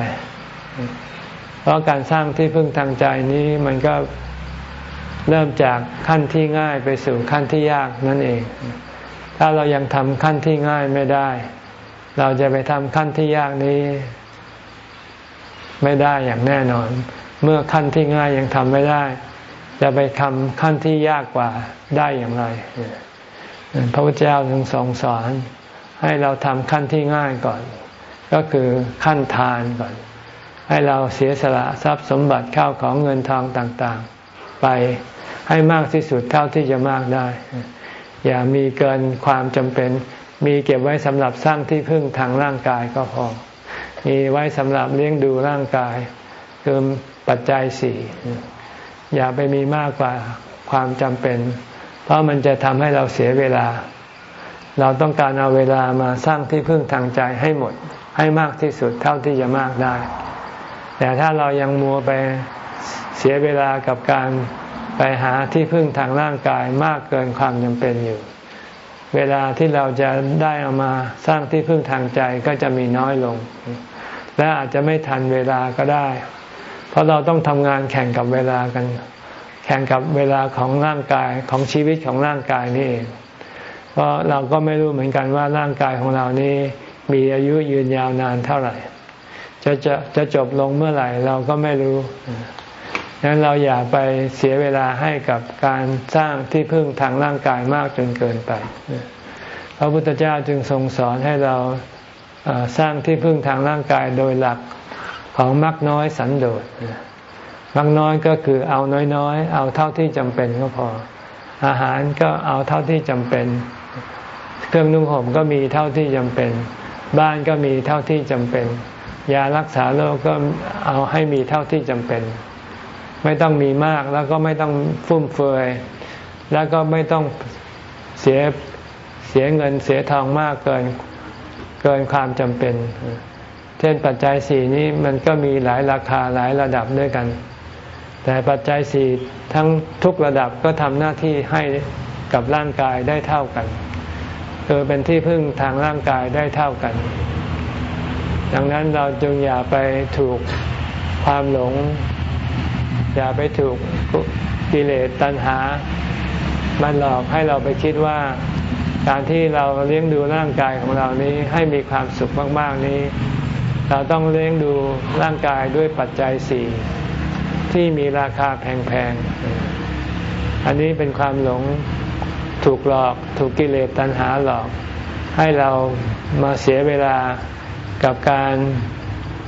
เพราะการสร้างที่พึ่งทางใจนี้มันก็เริ่มจากขั้นที่ง่ายไปสู่ขั้นที่ยากนั่นเอง ถ้าเรายังทำขั้นที่ง่ายไม่ได้ เราจะไปทำขั้นที่ยากนี้ ไม่ได้อย่างแน่นอน เมื่อขั้นที่ง่ายยังทำไม่ได้ จะไปทำขั้นที่ยากกว่าได้อย่างไร พระพุทธเจ้าทรงสอนสอน ให้เราทำขั้นที่ง่ายก่อน ก็คือขั้นทานก่อน ให้เราเสียสละทรัพย์สมบัติข้าวของเงินทองต่างๆ ไปให้มากที่สุดเท่าที่จะมากได้ อย่ามีเกินความจำเป็น มีเก็บไว้สำหรับสร้างที่พึ่งทางร่างกายก็พอ มีไว้สำหรับเลี้ยงดูร่างกาย คือปัจจัยสี่อย่าไปมีมากกว่าความจำเป็น เพราะมันจะทำให้เราเสียเวลา เราต้องการเอาเวลามาสร้างที่พึ่งทางใจให้หมด ให้มากที่สุดเท่าที่จะมากได้ แต่ถ้าเรายังมัวไปเสียเวลากับการ ไปหาที่พึ่งทางร่างกายมากเกินความจำเป็นอยู่ เวลาที่เราจะได้เอามาสร้างที่พึ่งทางใจก็จะมีน้อยลง และอาจจะไม่ทันเวลาก็ได้ เพราะเราต้องทำงานแข่งกับเวลากัน แข่งกับเวลาของร่างกายของชีวิตของร่างกายนี่เองเพราะเราก็ไม่รู้เหมือนกันว่าร่างกายของเรานี้มีอายุยืนยาวนานเท่าไหร่ จะจะจะจบลงเมื่อไหร่เราก็ไม่รู้ ดังนั้นเราอย่าไปเสียเวลาให้กับการสร้างที่พึ่งทางร่างกายมากจนเกินไปพระพุทธเจ้าจึงทรงสอนให้เราสร้างที่พึ่งทางร่างกายโดยหลักของมักน้อยสันโดษบางน้อยก็คือเอาน้อยๆ เอาเท่าที่จำเป็นก็พอ อาหารก็เอาเท่าที่จำเป็น เครื่องนุ่งห่มก็มีเท่าที่จำเป็น บ้านก็มีเท่าที่จำเป็น ยารักษาโรคก็เอาให้มีเท่าที่จำเป็น ไม่ต้องมีมากแล้วก็ไม่ต้องฟุ่มเฟือย แล้วก็ไม่ต้องเสียเสียเงินเสียทองมากเกินเกินความจำเป็น เช่นปัจจัยสี่นี้มันก็มีหลายราคาหลายระดับด้วยกัน แต่ปัจจัยสี่ทั้งทุกระดับก็ทำหน้าที่ให้กับร่างกายได้เท่ากันคือเป็นที่พึ่งทางร่างกายได้เท่ากัน ดังนั้นเราจึงอย่าไปถูกความหลง อย่าไปถูกกิเลสตัณหา มันหลอกให้เราไปคิดว่า การที่เราเลี้ยงดูร่างกายของเรานี้ให้มีความสุขมากๆนี้ เราต้องเลี้ยงดูร่างกายด้วยปัจจัยสี่ที่มีราคาแพงๆ อันนี้เป็นความหลงถูกหลอก ถูกกิเลสตัณหาหลอก ให้เรามาเสียเวลากับการ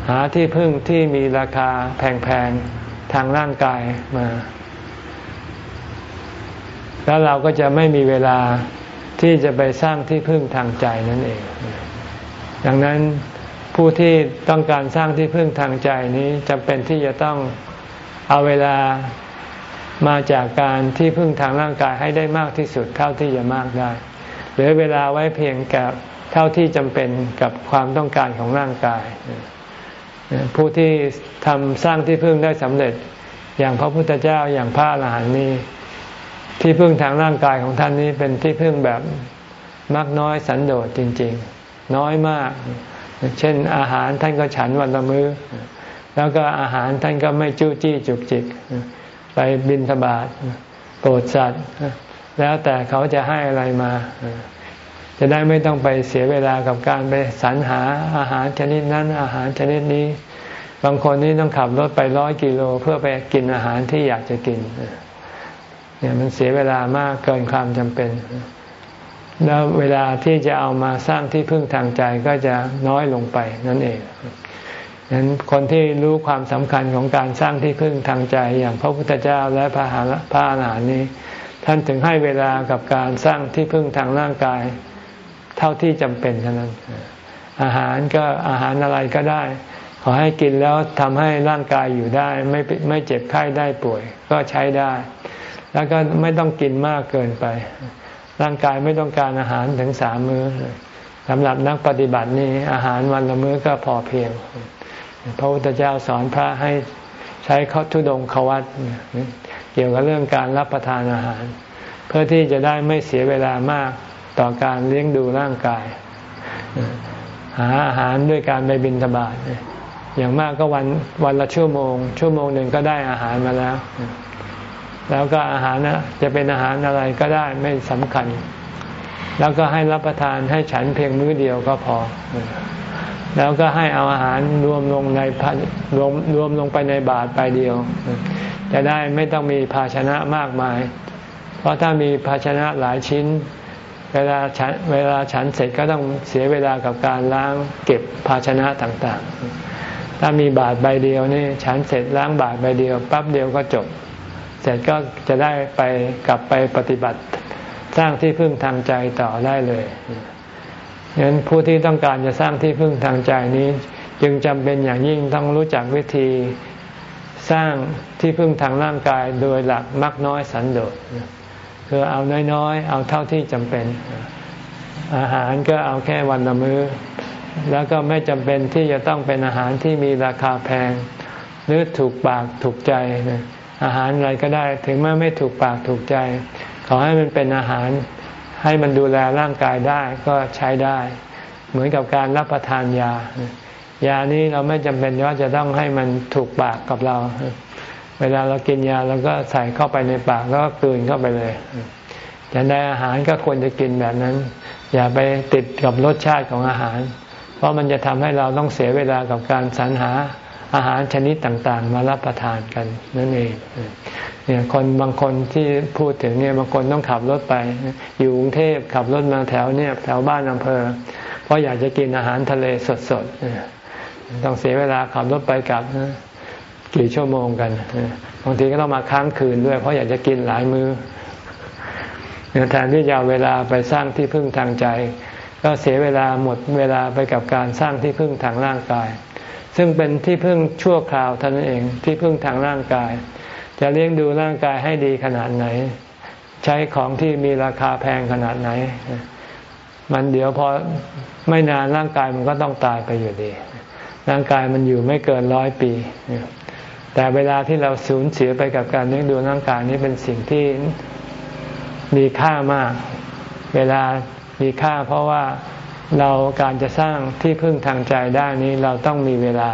หาที่พึ่งที่มีราคาแพงๆ ทางร่างกายมา แล้วเราก็จะไม่มีเวลาที่จะไปสร้างที่พึ่งทางใจนั่นเอง ดังนั้นผู้ที่ต้องการสร้างที่พึ่งทางใจนี้จำเป็นที่จะต้องเอาเวลามาจากการที่พึ่งทางร่างกายให้ได้มากที่สุดเท่าที่จะมากได้เหลือเวลาไว้เพียงกับเท่าที่จำเป็นกับความต้องการของร่างกาย ผู้ที่ทำสร้างที่พึ่งได้สำเร็จ อย่างพระพุทธเจ้าอย่างพระอรหันต์นี้ ที่พึ่งทางร่างกายของท่านนี้เป็นที่พึ่งแบบมากน้อยสันโดษจริง ๆ น้อยมาก เช่นอาหารท่านก็ฉันวันละมื้อ แล้วก็อาหารท่านก็ไม่จู้จี้จุกจิก ไปบินธบาตโปรดสัตว์ แล้วแต่เขาจะให้อะไรมา จะได้ไม่ต้องไปเสียเวลากับการไปสรรหาอาหารชนิดนั้นอาหารชนิดนี้ บางคนนี่ต้องขับรถไปร้อยกิโลเพื่อไปกินอาหารที่อยากจะกินเนี่ยมันเสียเวลามากเกินความจำเป็น แล้วเวลาที่จะเอามาสร้างที่พึ่งทางใจก็จะน้อยลงไปนั่นเองฉะนั้นคนที่รู้ความสำคัญของการสร้างที่พึ่งทางใจอย่างพระพุทธเจ้าและพระหาพระอรหันต์นี้ ท่านถึงให้เวลากับการสร้างที่พึ่งทางร่างกาย เท่าที่จำเป็นเท่านั้น อาหารก็อาหารอะไรก็ได้ ขอให้กินแล้วทำให้ร่างกายอยู่ได้ ไม่ไม่เจ็บไข้ได้ป่วย ก็ใช้ได้ แล้วก็ไม่ต้องกินมากเกินไป ร่างกายไม่ต้องการอาหารถึงสามมื้อสำหรับนักปฏิบัตินี่อาหารวันละมื้อก็พอเพียง พระพุทธเจ้าสอนพระให้ใช้ข้อทุดงควัตเกี่ยวกับเรื่องการรับประทานอาหาร เพื่อที่จะได้ไม่เสียเวลามาก ต่อการเลี้ยงดูร่างกาย หาอาหารด้วยการไปบินทบาทอย่างมากก็วันวันละชั่วโมง ชั่วโมงหนึ่งก็ได้อาหารมาแล้ว แล้วก็อาหารนะจะเป็นอาหารอะไรก็ได้ไม่สำคัญ แล้วก็ให้รับประทานให้ฉันเพียงมื้อเดียวก็พอ แล้วก็ให้เอาอาหารรวมลงในรวมรวมลงไปในบาตรไปเดียว จะได้ไม่ต้องมีภาชนะมากมาย เพราะถ้ามีภาชนะหลายชิ้น เวลาฉันเวลาฉันเสร็จก็ต้องเสียเวลากับการล้างเก็บภาชนะต่างๆ ถ้ามีบาทใบเดียวนี่ฉันเสร็จล้างบาทใบเดียวปั๊บเดียวก็จบ เสร็จก็จะได้ไปกลับไปปฏิบัติสร้างที่พึ่งทางใจต่อได้เลยฉะนั้นผู้ที่ต้องการจะสร้างที่พึ่งทางใจนี้ จึงจำเป็นอย่างยิ่งต้องรู้จักวิธีสร้างที่พึ่งทางร่างกายโดยหลักมักน้อยสันโดษ คือเอาน้อยๆ เอาเท่าที่จำเป็น อาหารก็เอาแค่วันละมื้อ แล้วก็ไม่จำเป็นที่จะต้องเป็นอาหารที่มีราคาแพง หรือถูกปากถูกใจ อาหารอะไรก็ได้ ถึงแม้ไม่ถูกปากถูกใจ ขอให้มันเป็นอาหารให้มันดูแลร่างกายได้ก็ใช้ได้ เหมือนกับการรับประทานยา ยานี้เราไม่จำเป็นว่าจะต้องให้มันถูกปากกับเรา เวลาเรากินยาเราก็ใส่เข้าไปในปากแล้วก็กลืนเข้าไปเลยจะได้อาหารก็ควรจะกินแบบนั้น อย่าไปติดกับรสชาติของอาหาร เพราะมันจะทำให้เราต้องเสียเวลากับการสรรหาอาหารชนิดต่างๆ มารับประทานกันนั่นเองเนี่ยคนบางคนที่พูดถึงเนี่ยบางคนต้องขับรถไป อยู่กรุงเทพขับรถมาแถวเนี่ยแถวบ้านอำเภอ เพราะอยากจะกินอาหารทะเลสดๆต้องเสียเวลาขับรถไปกลับ กี่ชั่วโมงกันบางทีก็ต้องมาค้างคืนด้วย เพราะอยากจะกินหลายมือ้อแทนที่จะเอาเวลาไปสร้างที่พึ่งทางใจ ก็เสียเวลาหมดเวลาไปกับการสร้างที่พึ่งทางร่างกาย ซึ่งเป็นที่พึ่งชั่วคราวเท่านั้นเองที่พึ่งทางร่างกาย จะเลี้ยงดูร่างกายให้ดีขนาดไหน ใช้ของที่มีราคาแพงขนาดไหน มันเดี๋ยวพอไม่นานร่างกายมันก็ต้องตายไปอยู่ดี ร่างกายมันอยู่ไม่เกินร้อยปี แต่เวลาที่เราสูญเสียไปกับการเลี้ยงดูร่างกายนี้เป็นสิ่งที่มีค่ามาก เวลามีค่าเพราะว่าเราการจะสร้างที่พึ่งทางใจได้นี้เราต้องมีเวลา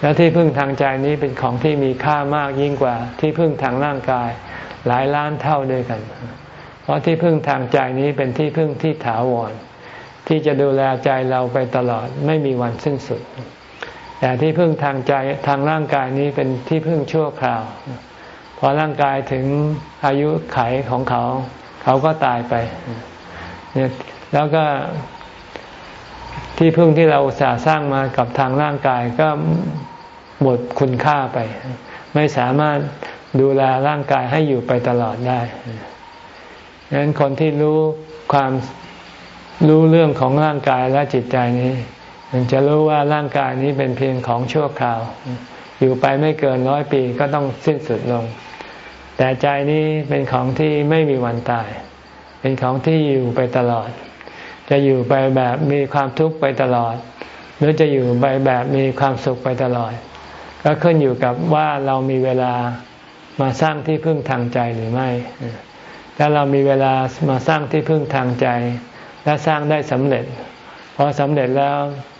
และที่พึ่งทางใจนี้เป็นของที่มีค่ามากยิ่งกว่า ที่พึ่งทางร่างกายหลายล้านเท่าด้วยกัน เพราะที่พึ่งทางใจนี้เป็นที่พึ่งที่ถาวร ที่จะดูแลใจเราไปตลอดไม่มีวันสิ้นสุด แต่ที่พึ่งทางใจทางร่างกายนี้เป็นที่พึ่งชั่วคราว พอร่างกายถึงอายุไขของเขา เขาก็ตายไปเนี่ยแล้วก็ที่พึ่งที่เราสาสร้างมากับทางร่างกายก็หมดคุณค่าไป ไม่สามารถดูแลร่างกายให้อยู่ไปตลอดได้ดังนั้นคนที่รู้ความรู้เรื่องของร่างกายและจิตใจนี้ มันจะรู้ว่าร่างกายนี้เป็นเพียงของชั่วคราว อยู่ไปไม่เกินร้อยปีก็ต้องสิ้นสุดลง แต่ใจนี้เป็นของที่ไม่มีวันตาย เป็นของที่อยู่ไปตลอด จะอยู่ไปแบบมีความทุกข์ไปตลอด หรือจะอยู่ไปแบบมีความสุขไปตลอด ก็ขึ้นอยู่กับว่าเรามีเวลามาสร้างที่พึ่งทางใจหรือไม่ ถ้าเรามีเวลามาสร้างที่พึ่งทางใจ และสร้างได้สำเร็จพอสำเร็จแล้ว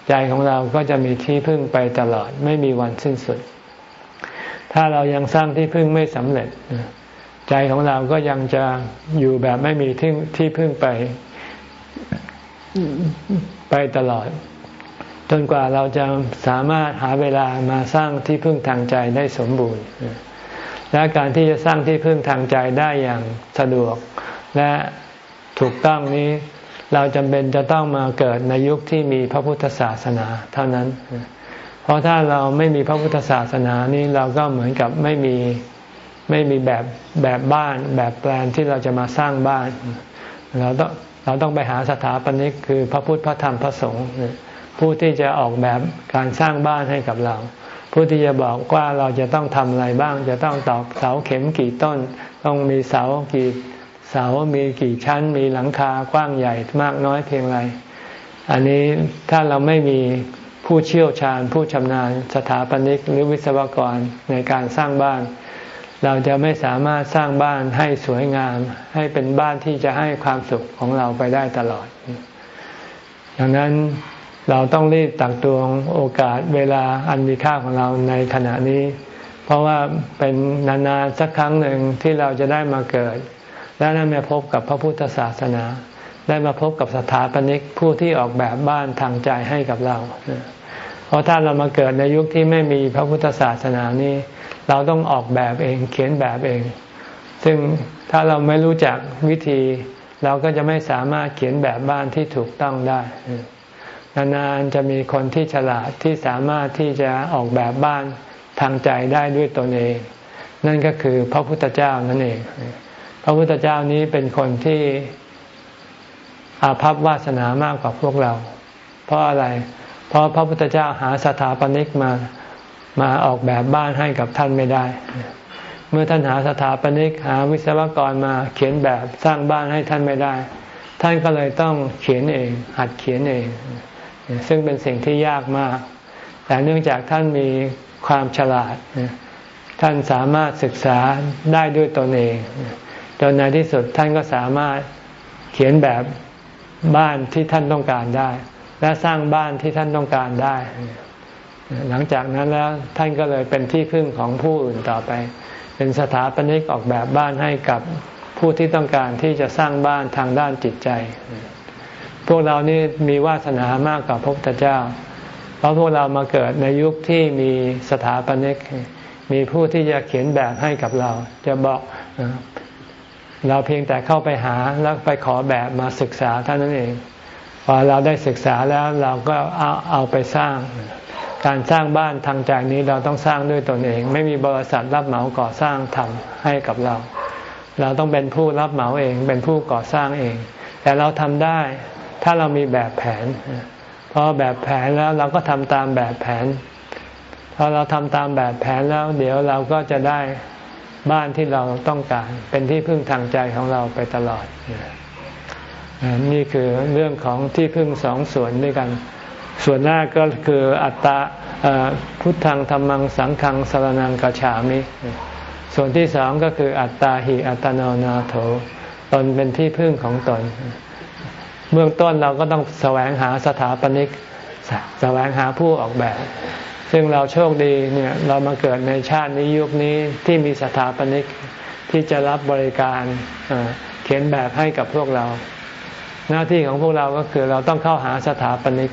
ใจของเราก็จะมีที่พึ่งไปตลอดไม่มีวันสิ้นสุด ถ้าเรายังสร้างที่พึ่งไม่สำเร็จ ใจของเราก็ยังจะอยู่แบบไม่มีที่ที่พึ่งไปไปตลอด จนกว่าเราจะสามารถหาเวลามาสร้างที่พึ่งทางใจได้สมบูรณ์ และการที่จะสร้างที่พึ่งทางใจได้อย่างสะดวก และถูกต้องนี้ เราจำเป็นจะต้องมาเกิดในยุคที่มีพระพุทธศาสนาเท่านั้น เพราะถ้าเราไม่มีพระพุทธศาสนานี้เราก็เหมือนกับไม่มีไม่มีแบบแบบบ้านแบบแปลนที่เราจะมาสร้างบ้าน เราต้องเราต้องไปหาสถาปนิกคือพระพุทธพระธรรมพระสงฆ์ผู้ที่จะออกแบบการสร้างบ้านให้กับเราผู้ที่จะบอกว่าเราจะต้องทำอะไรบ้าง จะต้องตอกเสาเข็มกี่ต้น ต้องมีเสากี่ เสามีกี่ชั้น มีหลังคากว้างใหญ่มากน้อยเพียงไร อันนี้ถ้าเราไม่มีผู้เชี่ยวชาญ ผู้ชำนาญสถาปนิกหรือวิศวกรในการสร้างบ้าน เราจะไม่สามารถสร้างบ้านให้สวยงาม ให้เป็นบ้านที่จะให้ความสุขของเราไปได้ตลอด ดังนั้นเราต้องรีบตักตวงโอกาสเวลาอันมีค่าของเราในขณะนี้ เพราะว่าเป็นนานๆสักครั้งหนึ่งที่เราจะได้มาเกิด และได้มาพบกับพระพุทธศาสนา ได้มาพบกับสถาปนิกผู้ที่ออกแบบบ้านทางใจให้กับเรา เพราะถ้าเรามาเกิดในยุคที่ไม่มีพระพุทธศาสนานี้ เราต้องออกแบบเองเขียนแบบเอง ซึ่งถ้าเราไม่รู้จักวิธี เราก็จะไม่สามารถเขียนแบบบ้านที่ถูกต้องได้นานๆจะมีคนที่ฉลาดที่สามารถที่จะออกแบบบ้านทางใจได้ด้วยตนเอง นั่นก็คือพระพุทธเจ้านั่นเอง พระพุทธเจ้านี้เป็นคนที่อาภัพวาสนามากกว่าพวกเรา เพราะอะไร เพราะพระพุทธเจ้าหาสถาปนิกมามาออกแบบบ้านให้กับท่านไม่ได้ เมื่อท่านหาสถาปนิกหาวิศวกรมาเขียนแบบสร้างบ้านให้ท่านไม่ได้ ท่านก็เลยต้องเขียนเอง หัดเขียนเอง ซึ่งเป็นสิ่งที่ยากมาก แต่เนื่องจากท่านมีความฉลาด ท่านสามารถศึกษาได้ด้วยตนเอง จนในที่สุดท่านก็สามารถเขียนแบบบ้านที่ท่านต้องการได้ และสร้างบ้านที่ท่านต้องการได้ หลังจากนั้นแล้วท่านก็เลยเป็นที่พึ่งของผู้อื่นต่อไป เป็นสถาปนิกออกแบบบ้านให้กับผู้ที่ต้องการที่จะสร้างบ้านทางด้านจิตใจ พวกเรานี่มีวาสนามากกว่าพระพุทธเจ้า เพราะพวกเรามาเกิดในยุคที่มีสถาปนิกมีผู้ที่จะเขียนแบบให้กับเรา จะบอก เราเพียงแต่เข้าไปหาแล้วไปขอแบบมาศึกษาเท่านั้นเอง พอเราได้ศึกษาแล้วเราก็เอาเอาไปสร้าง การสร้างบ้านทางใจนี้เราต้องสร้างด้วยตนเอง ไม่มีบริษัทรับเหมาก่อสร้างทำให้กับเรา เราต้องเป็นผู้รับเหมาเอง เป็นผู้ก่อสร้างเอง แต่เราทำได้ถ้าเรามีแบบแผนพอแบบแผนแล้วเราก็ทำตามแบบแผนพอเราทำตามแบบแผนแล้ว เดี๋ยวเราก็จะได้ บ้านที่เราต้องการ เป็นที่พึ่งทางใจของเราไปตลอด นี่คือเรื่องของที่พึ่งสองส่วนด้วยกัน ส่วนแรกก็คืออัตตาพุทธังธรรมังสังฆังสารนังกัจฉามิ ส่วนที่สองก็คืออัตตาหิอัตโนนาโถตนเป็นที่พึ่งของตน เบื้องต้นเราก็ต้องแสวงหาสถาปนิก แสวงหาผู้ออกแบบ ซึ่งเราโชคดีเนี่ยเรามาเกิดในชาตินี้ยุคนี้ที่มีสถาปนิกที่จะรับบริการเขียนแบบให้กับพวกเรา หน้าที่ของพวกเราก็คือเราต้องเข้าหาสถาปนิก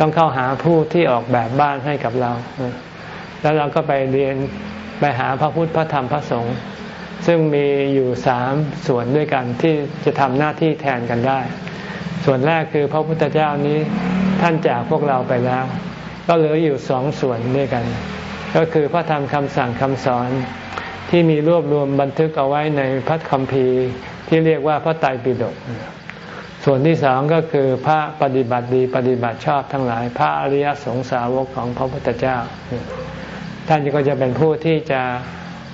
ต้องเข้าหาผู้ที่ออกแบบบ้านให้กับเรา แล้วเราก็ไปเรียนไปหาพระพุทธพระธรรมพระสงฆ์ซึ่งมีอยู่สามส่วนด้วยกันที่จะทำหน้าที่แทนกันได้ ส่วนแรกคือพระพุทธเจ้านี้ท่านจากพวกเราไปแล้ว ก็เหลืออยู่สองส่วนด้วยกัน ก็คือพระธรรมคำสั่งคำสอนที่มีรวบรวมบันทึกเอาไว้ในพระคัมภีร์ที่เรียกว่าพระไตรปิฎกส่วนที่สองก็คือพระปฏิบัติดีปฏิบัติชอบทั้งหลาย พระอริยสงสาวกของพระพุทธเจ้า ท่านก็จะเป็นผู้ที่จะ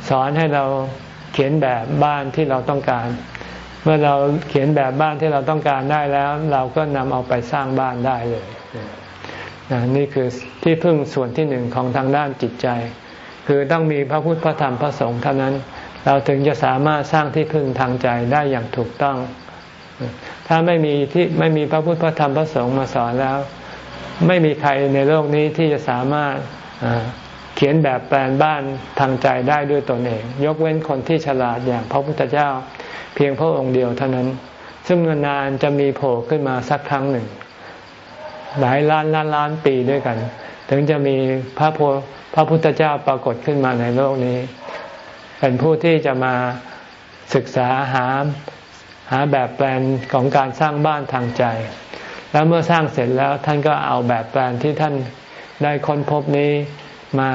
สอนให้เราเขียนแบบบ้านที่เราต้องการ เมื่อเราเขียนแบบบ้านที่เราต้องการได้แล้ว เราก็นำเอาไปสร้างบ้านได้เลย นี่คือที่พึ่งส่วนที่หนึ่งของทางด้านจิตใจ คือต้องมีพระพุทธพระธรรมพระสงฆ์เท่านั้น เราถึงจะสามารถสร้างที่พึ่งทางใจได้อย่างถูกต้อง ถ้าไม่มีที่ไม่มีพระพุทธพระธรรมพระสงฆ์มาสอนแล้ว ไม่มีใครในโลกนี้ที่จะสามารถเขียนแบบแปลนบ้านทางใจได้ด้วยตนเอง ยกเว้นคนที่ฉลาดอย่างพระพุทธเจ้า เพียงพระองค์เดียวเท่านั้น ซึ่งนานๆจะมีโผล่ขึ้นมาสักครั้งหนึ่ง หลายล้านล้านล้านปีด้วยกัน ถึงจะมีพระพระพุทธเจ้าปรากฏขึ้นมาในโลกนี้ เป็นผู้ที่จะมาศึกษาหาหาแบบแปลนของการสร้างบ้านทางใจ แล้วเมื่อสร้างเสร็จแล้วท่านก็เอาแบบแปลนที่ท่านได้ค้นพบนี้มา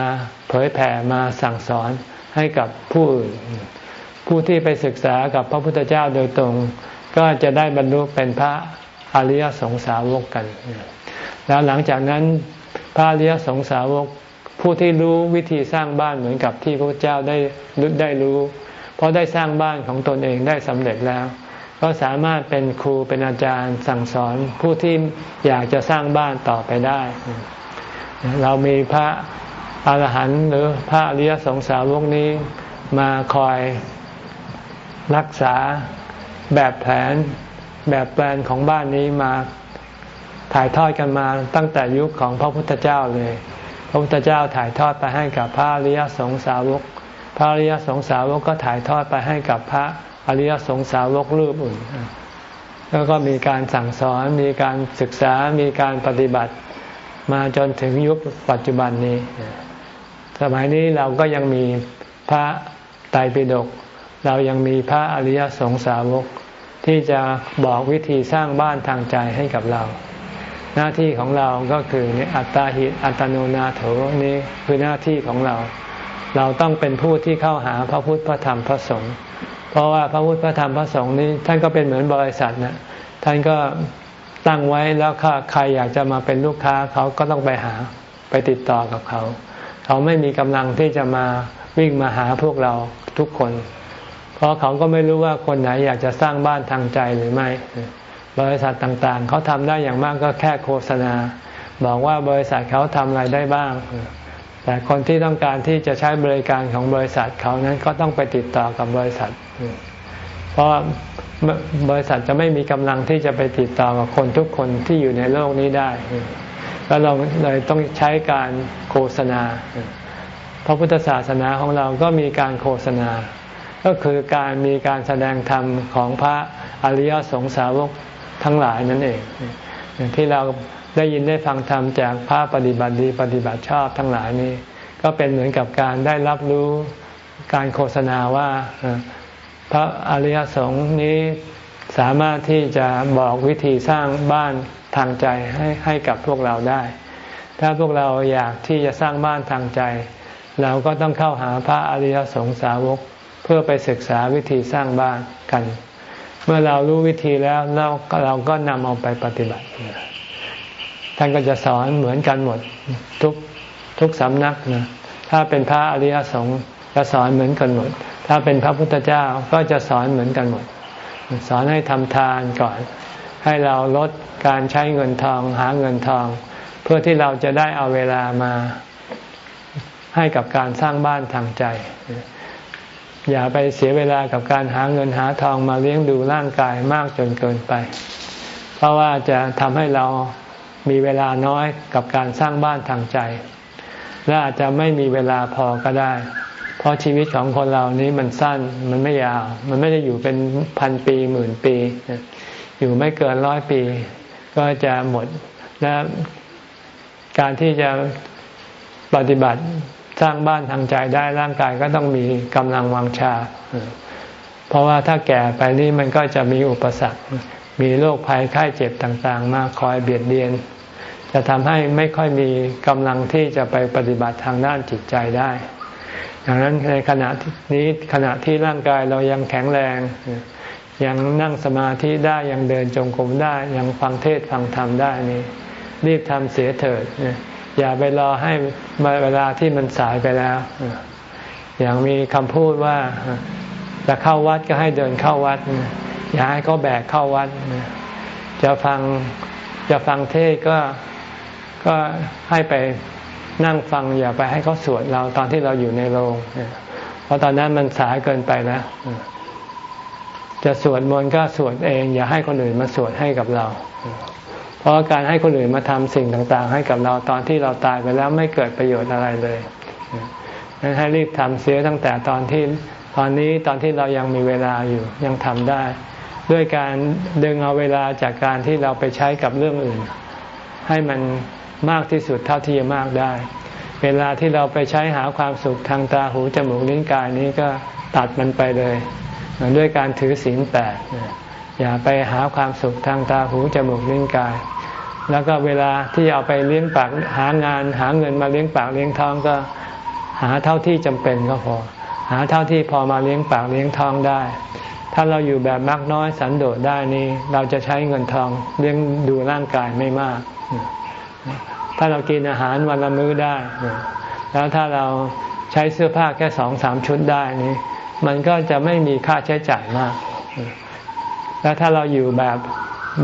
เผยแผ่มาสั่งสอนให้กับผู้อื่น ผู้ที่ไปศึกษากับพระพุทธเจ้าโดยตรง ก็จะได้บรรลุเป็นพระอริยสงสาวกกัน แล้วหลังจากนั้นพระอริยสงสาวกผู้ที่รู้วิธีสร้างบ้านเหมือนกับที่พระเจ้าได้ได้รู้ เพราะได้สร้างบ้านของตนเองได้สำเร็จแล้ว ก็สามารถเป็นครูเป็นอาจารย์สั่งสอนผู้ที่อยากจะสร้างบ้านต่อไปได้ เรามีพระอรหันต์หรือพระอริยสงสาวกนี้มาคอยรักษาแบบแผนแบบแปลนของบ้านนี้มา ถ่ายทอดกันมาตั้งแต่ยุคของพระพุทธเจ้าเลย พระพุทธเจ้าถ่ายทอดไปให้กับพระอริยสงสาวก พระอริยสงสาวกก็ถ่ายทอดไปให้กับพระอริยสงสาวกรูปอื่น แล้วก็มีการสั่งสอน มีการศึกษา มีการปฏิบัติมาจนถึงยุคปัจจุบันนี้ สมัยนี้เราก็ยังมีพระไตรปิฎก เรายังมีพระอริยสงสาวก ที่จะบอกวิธีสร้างบ้านทางใจให้กับเรา หน้าที่ของเราก็คืออัตตาหิอัตโนนาโถนี้คือหน้าที่ของเรา เราต้องเป็นผู้ที่เข้าหาพระพุทธพระธรรมพระสงฆ์เพราะว่าพระพุทธพระธรรมพระสงฆ์นี้ท่านก็เป็นเหมือนบริษัทนะท่านก็ตั้งไว้แล้วใครอยากจะมาเป็นลูกค้าเขาก็ต้องไปหาไปติดต่อกับเขา เขาไม่มีกำลังที่จะมาวิ่งมาหาพวกเราทุกคน เพราะเขาก็ไม่รู้ว่าคนไหนอยากจะสร้างบ้านทางใจหรือไม่ บริษัทต่างๆ เขาทำได้อย่างมากก็แค่โฆษณา บอกว่าบริษัทเขาทำอะไรได้บ้าง แต่คนที่ต้องการที่จะใช้บริการของบริษัทเขานั้นก็ต้องไปติดต่อกับบริษัท เพราะบริษัทจะไม่มีกำลังที่จะไปติดต่อกับคนทุกคนที่อยู่ในโลกนี้ได้ แล้วเราเลยต้องใช้การโฆษณา พระพุทธศาสนาของเราก็มีการโฆษณา ก็คือการมีการแสดงธรรมของพระอริยสงสาวก ทั้งหลายนั่นเองที่เราได้ยินได้ฟังธรรมจากพระปฏิบัติดีปฏิบัติชอบทั้งหลายนี้ ก็เป็นเหมือนกับการได้รับรู้การโฆษณาว่าพระอริยสงฆ์นี้สามารถที่จะบอกวิธีสร้างบ้านทางใจให้ให้กับพวกเราได้ ถ้าพวกเราอยากที่จะสร้างบ้านทางใจ เราก็ต้องเข้าหาพระอริยสงสาวก เพื่อไปศึกษาวิธีสร้างบ้านกันเมื่อเรารู้วิธีแล้วเราเราก็นำเอาไปปฏิบัติ ท่านก็จะสอนเหมือนกันหมดทุกทุกสำนักนะถ้าเป็นพระอริยสงฆ์จะสอนเหมือนกันหมด ถ้าเป็นพระพุทธเจ้าก็จะสอนเหมือนกันหมด สอนให้ทำทานก่อน ให้เราลดการใช้เงินทองหาเงินทอง เพื่อที่เราจะได้เอาเวลามาให้กับการสร้างบ้านทางใจ อย่าไปเสียเวลากับการหาเงินหาทองมาเลี้ยงดูร่างกายมากจนเกินไป เพราะว่าจะทำให้เรามีเวลาน้อยกับการสร้างบ้านทางใจ และอาจจะไม่มีเวลาพอก็ได้ เพราะชีวิตของคนเรานี้มันสั้นมันไม่ยาว มันไม่ได้อยู่เป็นพันปีหมื่นปี อยู่ไม่เกินร้อยปี ก็จะหมดและการที่จะปฏิบัติ สร้างบ้านทางใจได้ร่างกายก็ต้องมีกำลังวังชา เพราะว่าถ้าแก่ไปนี่มันก็จะมีอุปสรรค มีโรคภัยไข้เจ็บต่างๆ มาคอยเบียดเบียน จะทำให้ไม่ค่อยมีกำลังที่จะไปปฏิบัติทางด้านจิตใจได้ดังนั้นในขณะนี้ขณะที่ร่างกายเรายังแข็งแรง ยังนั่งสมาธิได้ยังเดินจงกรมได้ยังฟังเทศฟังธรรมได้นี่รีบทำเสียเถิด อย่าไปรอให้เวลาที่มันสายไปแล้ว อย่างมีคำพูดว่าจะเข้าวัดก็ให้เดินเข้าวัด อย่าให้เขาแบกเข้าวัด จะฟังจะฟังเทศก็ก็ให้ไปนั่งฟังอย่าไปให้เขาสวดเราตอนที่เราอยู่ในโรงเพราะตอนนั้นมันสายเกินไปแล้วจะสวดมนต์ก็สวดเอง อย่าให้คนอื่นมาสวดให้กับเรา เพราะการให้คนอื่นมาทำสิ่งต่างๆ ให้กับเราตอนที่เราตายไปแล้วไม่เกิดประโยชน์อะไรเลยนั้นให้รีบทำเสียตั้งแต่ตอนที่ตอนนี้ตอนที่เรายังมีเวลาอยู่ยังทำได้ ด้วยการดึงเอาเวลาจากการที่เราไปใช้กับเรื่องอื่น ให้มันมากที่สุดเท่าที่จะมากได้ เวลาที่เราไปใช้หาความสุขทางตาหูจมูกลิ้นกายนี้ก็ตัดมันไปเลย ด้วยการถือศีลแปด อย่าไปหาความสุขทางตาหูจมูกลิ้นกาย แล้วก็เวลาที่เอาไปเลี้ยงปากหางาน หาเงินมาเลี้ยงปากเลี้ยงท้องก็ หาเท่าที่จำเป็นก็พอ หาเท่าที่พอมาเลี้ยงปากเลี้ยงท้องได้ ถ้าเราอยู่แบบมากน้อยสันโดษได้นี่เราจะใช้เงินทองเลี้ยงดูร่างกายไม่มาก ถ้าเรากินอาหารวันละมื้อได้ แล้วถ้าเราใช้เสื้อผ้าแค่สองสามชุดได้นี่มันก็จะไม่มีค่าใช้จ่ายมาก แล้วถ้าเราอยู่แบบ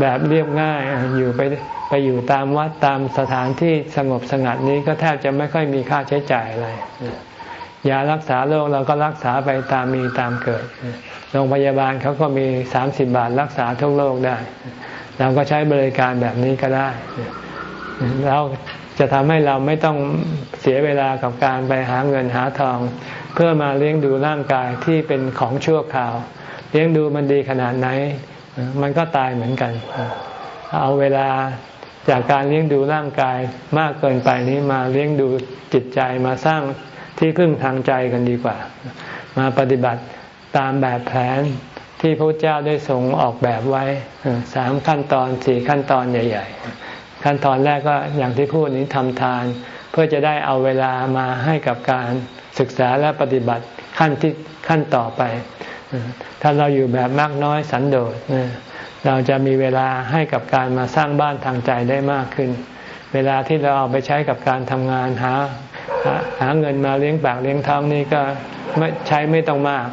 แบบเรียบง่ายอยู่ไปไปอยู่ตามวัดตามสถานที่สงบสงัดนี้ก็แทบจะไม่ค่อยมีค่าใช้จ่ายอะไรยารักษาโรคเราก็รักษาไปตามมีตามเกิดโรงพยาบาลเขาก็มีสามสิบบาทรักษาทุกโรคได้ เราก็ใช้บริการแบบนี้ก็ได้แล้วจะทำให้เราไม่ต้องเสียเวลากับการไปหาเงินหาทอง เพื่อมาเลี้ยงดูร่างกายที่เป็นของชั่วคราว เลี้ยงดูมันดีขนาดไหน มันก็ตายเหมือนกัน เอาเวลาจากการเลี้ยงดูร่างกายมากเกินไปนี้มาเลี้ยงดูจิตใจมาสร้างที่พึ่งทางใจกันดีกว่า มาปฏิบัติตามแบบแผนที่พระเจ้าได้ทรงออกแบบไว้สามขั้นตอนสี่ขั้นตอนใหญ่ ๆ ขั้นตอนแรกก็อย่างที่พูดนี้ทำทาน เพื่อจะได้เอาเวลามาให้กับการศึกษาและปฏิบัติขั้นที่ขั้นต่อไป ถ้าเราอยู่แบบมากน้อยสันโดษเราจะมีเวลาให้กับการมาสร้างบ้านทางใจได้มากขึ้น เวลาที่เราเอาไปใช้กับการทำงานหาหาเงินมาเลี้ยงปากเลี้ยงท้องนี่ก็ไม่ใช้ไม่ต้องมาก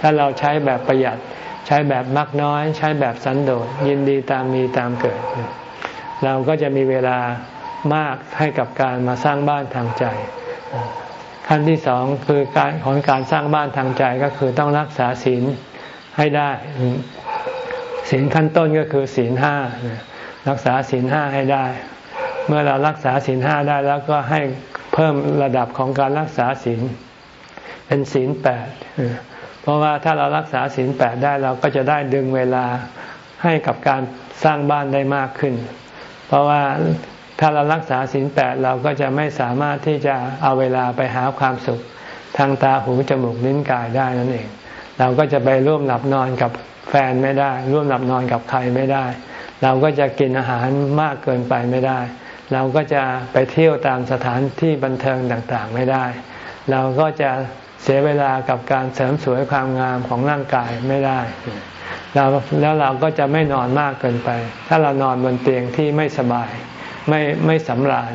ถ้าเราใช้แบบประหยัด ใช้แบบมักน้อย ใช้แบบสันโดษยินดีตามมีตามเกิด เราก็จะมีเวลามากให้กับการมาสร้างบ้านทางใจ ขั้นที่สองคือการของการสร้างบ้านทางใจก็คือต้องรักษาศีลให้ได้ศีลขั้นต้นก็คือศีลห้ารักษาศีลห้าให้ได้ เมื่อเรารักษาศีลห้าได้แล้วก็ให้เพิ่มระดับของการรักษาศีลเป็นศีลแปดเพราะว่าถ้าเรารักษาศีลแปดได้เราก็จะได้ดึงเวลาให้กับการสร้างบ้านได้มากขึ้น เพราะว่า ถ้าเรารักษาศีลแปดเราก็จะไม่สามารถที่จะเอาเวลาไปหาความสุข ทางตาหูจมูกลิ้นกายได้นั่นเอง เราก็จะไปร่วมหลับนอนกับแฟนไม่ได้ ร่วมหลับนอนกับใครไม่ได้ เราก็จะกินอาหารมากเกินไปไม่ได้ เราก็จะไปเที่ยวตามสถานที่บันเทิงต่างๆไม่ได้ เราก็จะเสียเวลากับการเสริมสวยความงามของร่างกายไม่ได้เราแล้วเราก็จะไม่นอนมากเกินไป ถ้าเรานอนบนเตียงที่ไม่สบาย ไม่ไม่สำราญ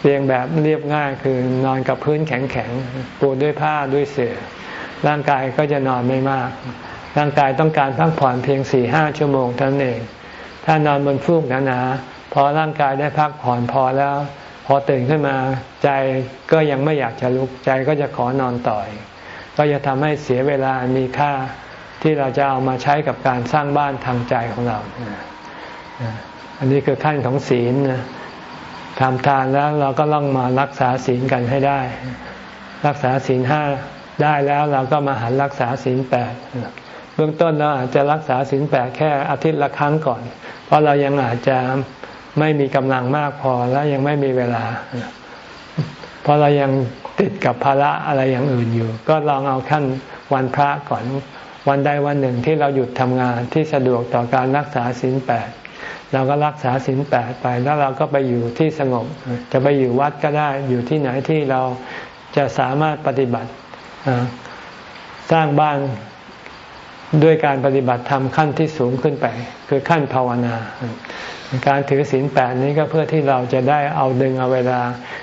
เตียงแบบเรียบง่ายคือนอนกับพื้นแข็งๆปูด้วยผ้าด้วยเสื่อร่างกายก็จะนอนไม่มาก ร่างกายต้องการพักผ่อนเพียงสี่ห้าชั่วโมงเท่านั้นเอง ถ้านอนบนฟูกหนาๆพอร่างกายได้พักผ่อนพอแล้ว พอตื่นขึ้นมาใจก็ยังไม่อยากจะลุกใจก็จะขอนอนต่อย ก็จะทำให้เสียเวลามีค่าที่เราจะเอามาใช้กับการสร้างบ้านทางใจของเรา อันนี้คือขั้นของศีลนะทำทานแล้วเราก็ต้องมารักษาศีลกันให้ได้ รักษาศีลห้าได้แล้วเราก็มาหันรักษาศีลแปดเบื้องต้นเราอาจจะรักษาศีลแปดแค่อาทิตย์ละครั้งก่อน เพราะเรายังอาจจะไม่มีกำลังมากพอและยังไม่มีเวลา เพราะเรายังติดกับภาระอะไรอย่างอื่นอยู่ ก็ลองเอาขั้นวันพระก่อนวันใดวันหนึ่งที่เราหยุดทำงานที่สะดวกต่อการรักษาศีลแปด เราก็รักษาศีลแปดไปแล้วเราก็ไปอยู่ที่สงบ จะไปอยู่วัดก็ได้อยู่ที่ไหนที่เราจะสามารถปฏิบัติสร้างบ้านด้วยการปฏิบัติธรรมขั้นที่สูงขึ้นไป คือขั้นภาวนา การถือศีลแปดนี้ก็เพื่อที่เราจะได้เอาดึงเอาเวลา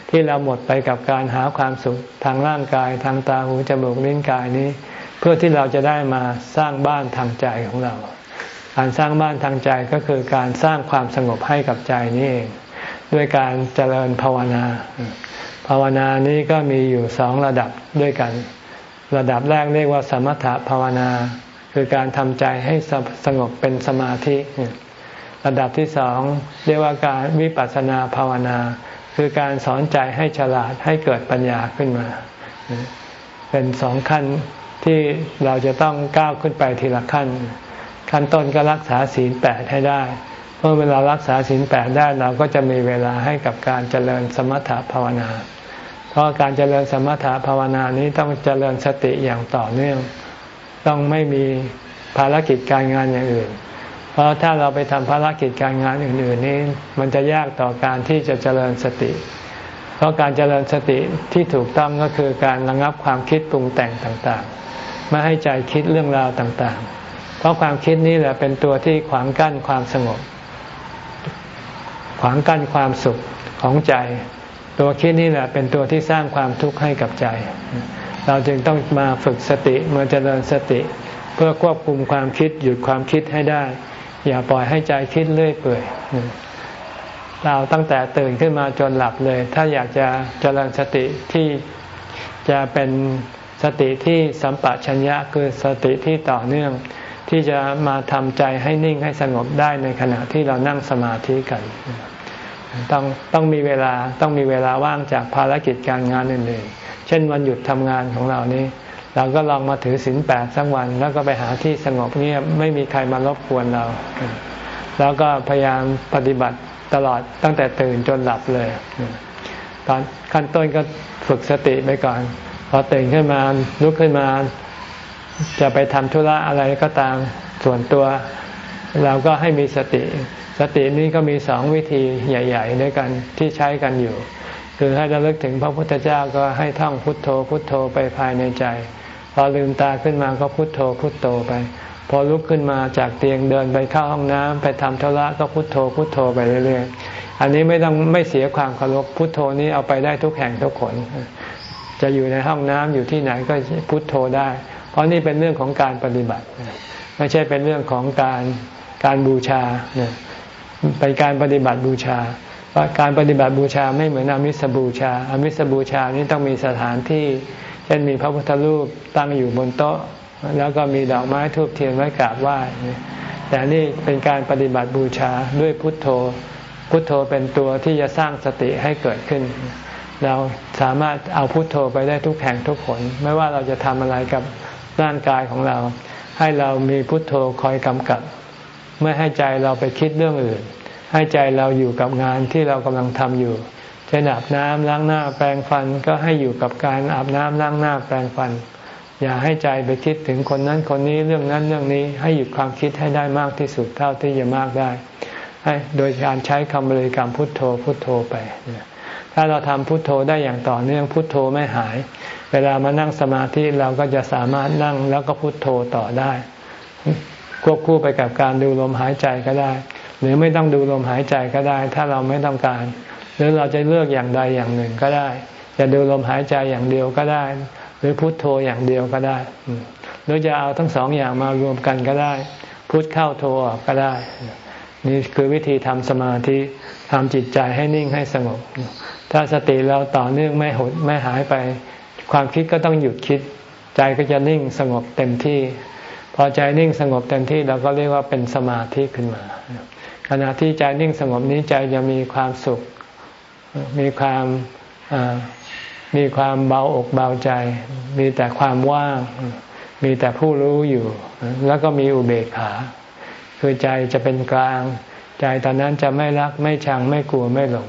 ที่เราหมดไปกับการหาความสุขทางร่างกายทางตาหูจมูกลิ้นกายนี้ เพื่อที่เราจะได้มาสร้างบ้านทางใจของเรา การสร้างบ้านทางใจก็คือการสร้างความสงบให้กับใจนี่เองด้วยการเจริญภาวนา ภาวนานี้ก็มีอยู่สองระดับด้วยกัน ระดับแรกเรียกว่าสมถภาวนา คือการทำใจให้สงบเป็นสมาธิ ระดับที่สองเรียกว่าการวิปัสสนาภาวนา คือการสอนใจให้ฉลาดให้เกิดปัญญาขึ้นมา เป็นสองขั้นที่เราจะต้องก้าวขึ้นไปทีละขั้น ขั้นต้นก็รักษาศีลแปดให้ได้ เมื่อเวลารักษาศีลแปดได้เราก็จะมีเวลาให้กับการเจริญสมถภาวนา เพราะการเจริญสมถภาวนานี้ต้องเจริญสติอย่างต่อเนื่อง ต้องไม่มีภารกิจการงานอย่างอื่น เพราะถ้าเราไปทำภารกิจการงานอื่น ๆ นี้ มันจะยากต่อการที่จะเจริญสติ เพราะการเจริญสติที่ถูกต้องก็คือการระงับความคิดปรุงแต่งต่างๆ ไม่ให้ใจคิดเรื่องราวต่างๆ เพราะความคิดนี้แหละเป็นตัวที่ขวางกั้นความสงบ ขวางกั้นความสุขของใจ ตัวคิดนี่แหละเป็นตัวที่สร้างความทุกข์ให้กับใจ เราจึงต้องมาฝึกสติมาเจริญสติ เพื่อควบคุมความคิดหยุดความคิดให้ได้ อย่าปล่อยให้ใจคิดเรื่อยเปื่อยเราตั้งแต่ตื่นขึ้นมาจนหลับเลย ถ้าอยากจะเจริญสติที่จะเป็นสติที่สัมปะชัญญะคือสติที่ต่อเนื่อง ที่จะมาทำใจให้นิ่งให้สงบได้ในขณะที่เรานั่งสมาธิกัน ต้องต้องมีเวลาต้องมีเวลาว่างจากภารกิจการงานอื่นๆ เช่นวันหยุดทำงานของเรานี้ เราก็ลองมาถือศีลแปดสักวัน แล้วก็ไปหาที่สงบเงียบไม่มีใครมารบกวนเรา แล้วก็พยายามปฏิบัติตลอดตั้งแต่ตื่นจนหลับเลยตอนขั้นต้นก็ฝึกสติไปก่อน พอตื่นขึ้นมาลุกขึ้นมา จะไปทำธุระอะไรก็ตามส่วนตัว เราก็ให้มีสติ สตินี้ก็มีสองวิธีใหญ่ ๆ ด้วยกันที่ใช้กันอยู่ คือให้ระลึกถึงพระพุทธเจ้าก็ให้ท่องพุทโธ พุทโธไปภายในใจ พอลืมตาขึ้นมาก็พุทโธพุทโธไป พอลุกขึ้นมาจากเตียงเดินไปเข้าห้องน้ำไปทำธุระก็พุทโธพุทโธไปเรื่อยๆอันนี้ไม่ต้องไม่เสียความเคารพพุทโธนี้เอาไปได้ทุกแห่งทุกคนจะอยู่ในห้องน้ำอยู่ที่ไหนก็พุทโธได้ เพราะนี่เป็นเรื่องของการปฏิบัติไม่ใช่เป็นเรื่องของการการบูชาเป็นการปฏิบัติบูชาว่าการปฏิบัติบูชาไม่เหมือนอมิสบูชาอมิสบูชานี้ต้องมีสถานที่ เช่นมีพระพุทธรูปตั้งอยู่บนโต๊ะ แล้วก็มีดอกไม้ทูบเทียนไว้กราบไหว้แต่นี่เป็นการปฏิบัติบูชาด้วยพุทโธ พุทโธเป็นตัวที่จะสร้างสติให้เกิดขึ้น เราสามารถเอาพุทโธไปได้ทุกแห่งทุกคน ไม่ว่าเราจะทำอะไรกับ ร่างกายของเรา ให้เรามีพุทโธคอยกำกับ ไม่ให้ใจเราไปคิดเรื่องอื่น ให้ใจเราอยู่กับงานที่เรากำลังทำอยู่เช่นอาบน้ำล้างหน้าแปรงฟันก็ให้อยู่กับการอาบน้ำล้างหน้าแปรงฟัน อย่าให้ใจไปคิดถึงคนนั้นคนนี้เรื่องนั้นเรื่องนี้ ให้หยุดความคิดให้ได้มากที่สุดเท่าที่จะมากได้ให้โดยการใช้คำบริกรรมพุทโธพุทโธไป ถ้าเราทำพุทโธได้อย่างต่อเนื่องพุทโธไม่หาย เวลามานั่งสมาธิเราก็จะสามารถนั่งแล้วก็พุทโธต่อได้ ควบคู่ไปกับการดูลมหายใจก็ได้ หรือไม่ต้องดูลมหายใจก็ได้ ถ้าเราไม่ต้องการ หรือเราจะเลือกอย่างใดอย่างหนึ่งก็ได้ จะดูลมหายใจอย่างเดียวก็ได้ หรือพุทโธอย่างเดียวก็ได้ หรือจะเอาทั้งสองอย่างมารวมกันก็ได้ พุทเข้าโธออกก็ได้ นี่คือวิธีทำสมาธิทำจิตใจให้นิ่งให้สงบ ถ้าสติเราต่อเนื่องไม่หดไม่หายไป ความคิดก็ต้องหยุดคิด ใจก็จะนิ่งสงบเต็มที่ พอใจนิ่งสงบเต็มที่เราก็เรียกว่าเป็นสมาธิขึ้นมา ขณะที่ใจนิ่งสงบนี้ใจจะมีความสุข มีความมีความเบาอกเบาใจ มีแต่ความว่าง มีแต่ผู้รู้อยู่ แล้วก็มีอุเบกขา คือใจจะเป็นกลาง ใจตอนนั้นจะไม่รักไม่ชังไม่กลัวไม่หลง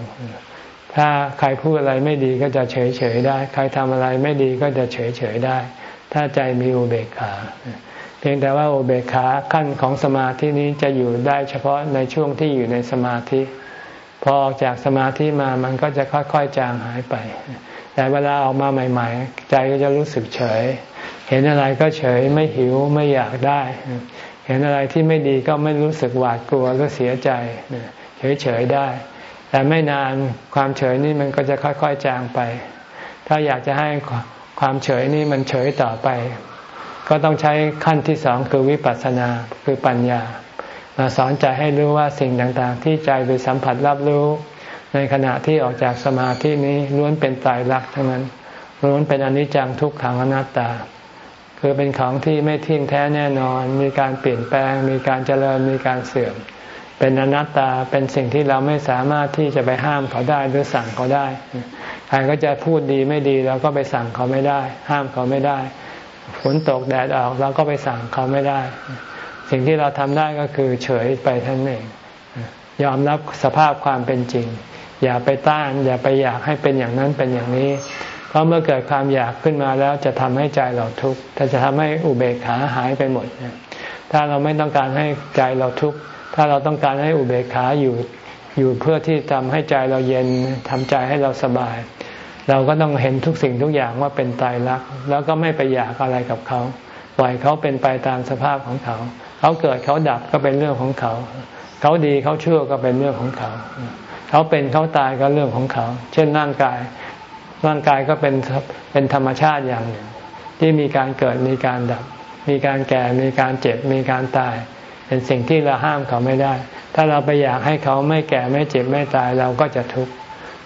ถ้าใครพูดอะไรไม่ดีก็จะเฉยเฉยได้ ใครทำอะไรไม่ดีก็จะเฉยเฉยได้ ถ้าใจมีอุเบกขา เพียงแต่ว่าอุเบกขาขั้นของสมาธินี้จะอยู่ได้เฉพาะในช่วงที่อยู่ในสมาธิ พอออกจากสมาธิมามันก็จะค่อยๆจางหายไป แต่เวลาออกมาใหม่ ๆ ใจก็จะรู้สึกเฉย เห็นอะไรก็เฉยไม่หิวไม่อยากได้ เห็นอะไรที่ไม่ดีก็ไม่รู้สึกหวาดกลัวหรือเสียใจ เฉยๆได้ แต่ไม่นานความเฉยนี่มันก็จะค่อยๆจางไป ถ้าอยากจะให้ความเฉยนี่มันเฉยต่อไป ก็ต้องใช้ขั้นที่สองคือวิปัสสนาคือปัญญา มาสอนใจให้รู้ว่าสิ่งต่างๆ ที่ใจไปสัมผัสรับรู้ ในขณะที่ออกจากสมาธินี้ล้วนเป็นตายรักทั้งนั้นล้วนเป็นอนิจจังทุกขังอนัตตา คือเป็นของที่ไม่เที่ยงแท้แน่นอน มีการเปลี่ยนแปลง มีการเจริญมีการเสื่อม เป็นอนัตตาเป็นสิ่งที่เราไม่สามารถที่จะไปห้ามเขาได้หรือสั่งเขาได้ใครก็จะพูดดีไม่ดีเราก็ไปสั่งเขาไม่ได้ ห้ามเขาไม่ได้ฝนตกแดดออกเราก็ไปสั่งเขาไม่ได้ สิ่งที่เราทำได้ก็คือเฉยไปท่านเองยอมรับสภาพความเป็นจริง อย่าไปต้าน อย่าไปอยากให้เป็นอย่างนั้นเป็นอย่างนี้ เพราะเมื่อเกิดความอยากขึ้นมาแล้วจะทำให้ใจเราทุกข์ถ้าจะทำให้อุเบกขาหายไปหมดถ้าเราไม่ต้องการให้ใจเราทุกข์ ถ้าเราต้องการให้อุเบกขาอยู่อยู่เพื่อที่ทำให้ใจเราเย็นทำใจให้เราสบาย เราก็ต้องเห็นทุกสิ่งทุกอย่างว่าเป็นตายรัก แล้วก็ไม่ไปอยากอะไรกับเขา ปล่อยเขาเป็นไปตามสภาพของเขา เขาเกิดเขาดับก็เป็นเรื่องของเขา เขาดีเขาชั่วก็เป็นเรื่องของเขา เขาเป็นเขาตายก็เรื่องของเขา เช่นร่างกาย ร่างกายก็เป็นเป็นธรรมชาติอย่างหนึ่งที่มีการเกิดมีการดับ มีการแก่มีการเจ็บมีการตาย เป็นสิ่งที่เราห้ามเขาไม่ได้ ถ้าเราไปอยากให้เขาไม่แก่ไม่เจ็บไม่ตายเราก็จะทุกข์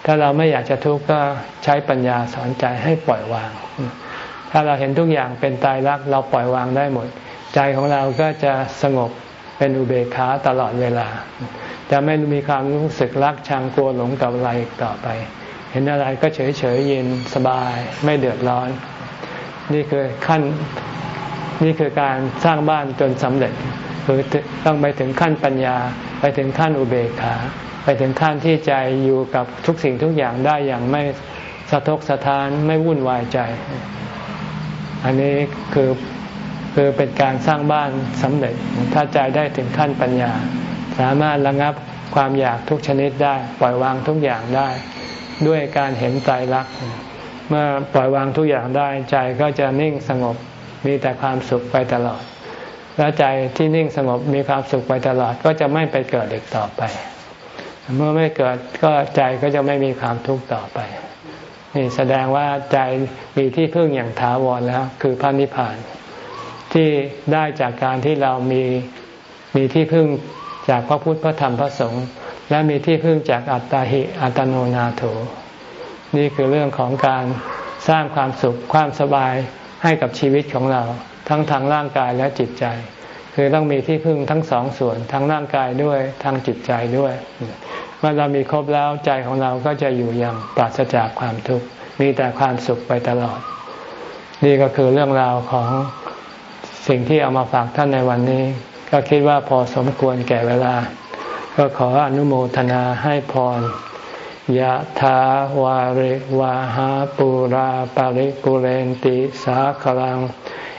ถ้าเราไม่อยากจะทุกข์ก็ใช้ปัญญาสอนใจให้ปล่อยวาง ถ้าเราเห็นทุกอย่างเป็นตายรักเราปล่อยวางได้หมด ใจของเราก็จะสงบเป็นอุเบกขาตลอดเวลา จะไม่มีความรู้สึกรักชังกลัวหลงกับอะไรต่อไป เห็นอะไรก็เฉยเฉยเย็นสบายไม่เดือดร้อน นี่คือขั้นนี่คือการสร้างบ้านจนสำเร็จ คือต้องไปถึงขั้นปัญญา ไปถึงขั้นอุเบกขา ไปถึงขั้นที่ใจอยู่กับทุกสิ่งทุกอย่างได้อย่างไม่สะทกสะท้านไม่วุ่นวายใจ อันนี้คือคือเป็นการสร้างบ้านสำเร็จ ถ้าใจได้ถึงขั้นปัญญา สามารถระงับความอยากทุกชนิดได้ ปล่อยวางทุกอย่างได้ ด้วยการเห็นใจรัก เมื่อปล่อยวางทุกอย่างได้ใจก็จะนิ่งสงบมีแต่ความสุขไปตลอด และใจที่นิ่งสงบมีความสุขไปตลอดก็จะไม่ไปเกิดอีกต่อไป เมื่อไม่เกิดก็ใจก็จะไม่มีความทุกข์ต่อไป นี่แสดงว่าใจมีที่พึ่งอย่างถาวรแล้ว คือพระนิพพาน ที่ได้จากการที่เรามีมีที่พึ่งจากพระพุทธพระธรรมพระสงฆ์และมีที่พึ่งจากอัตตาหิอัตโนนาโถ นี่คือเรื่องของการสร้างความสุขความสบายให้กับชีวิตของเรา ทั้งทางร่างกายและจิตใจ คือต้องมีที่พึ่งทั้งสองส่วนทั้งร่างกายด้วยทางจิตใจด้วย เมื่อเรามีครบแล้วใจของเราก็จะอยู่อย่างปราศจากความทุกข์มีแต่ความสุขไปตลอด นี่ก็คือเรื่องราวของสิ่งที่เอามาฝากท่านในวันนี้ ก็คิดว่าพอสมควรแก่เวลา ก็ขออนุโมทนาให้พรยะถาวาริวาหาปุราปาริปุเรนติสาคลัง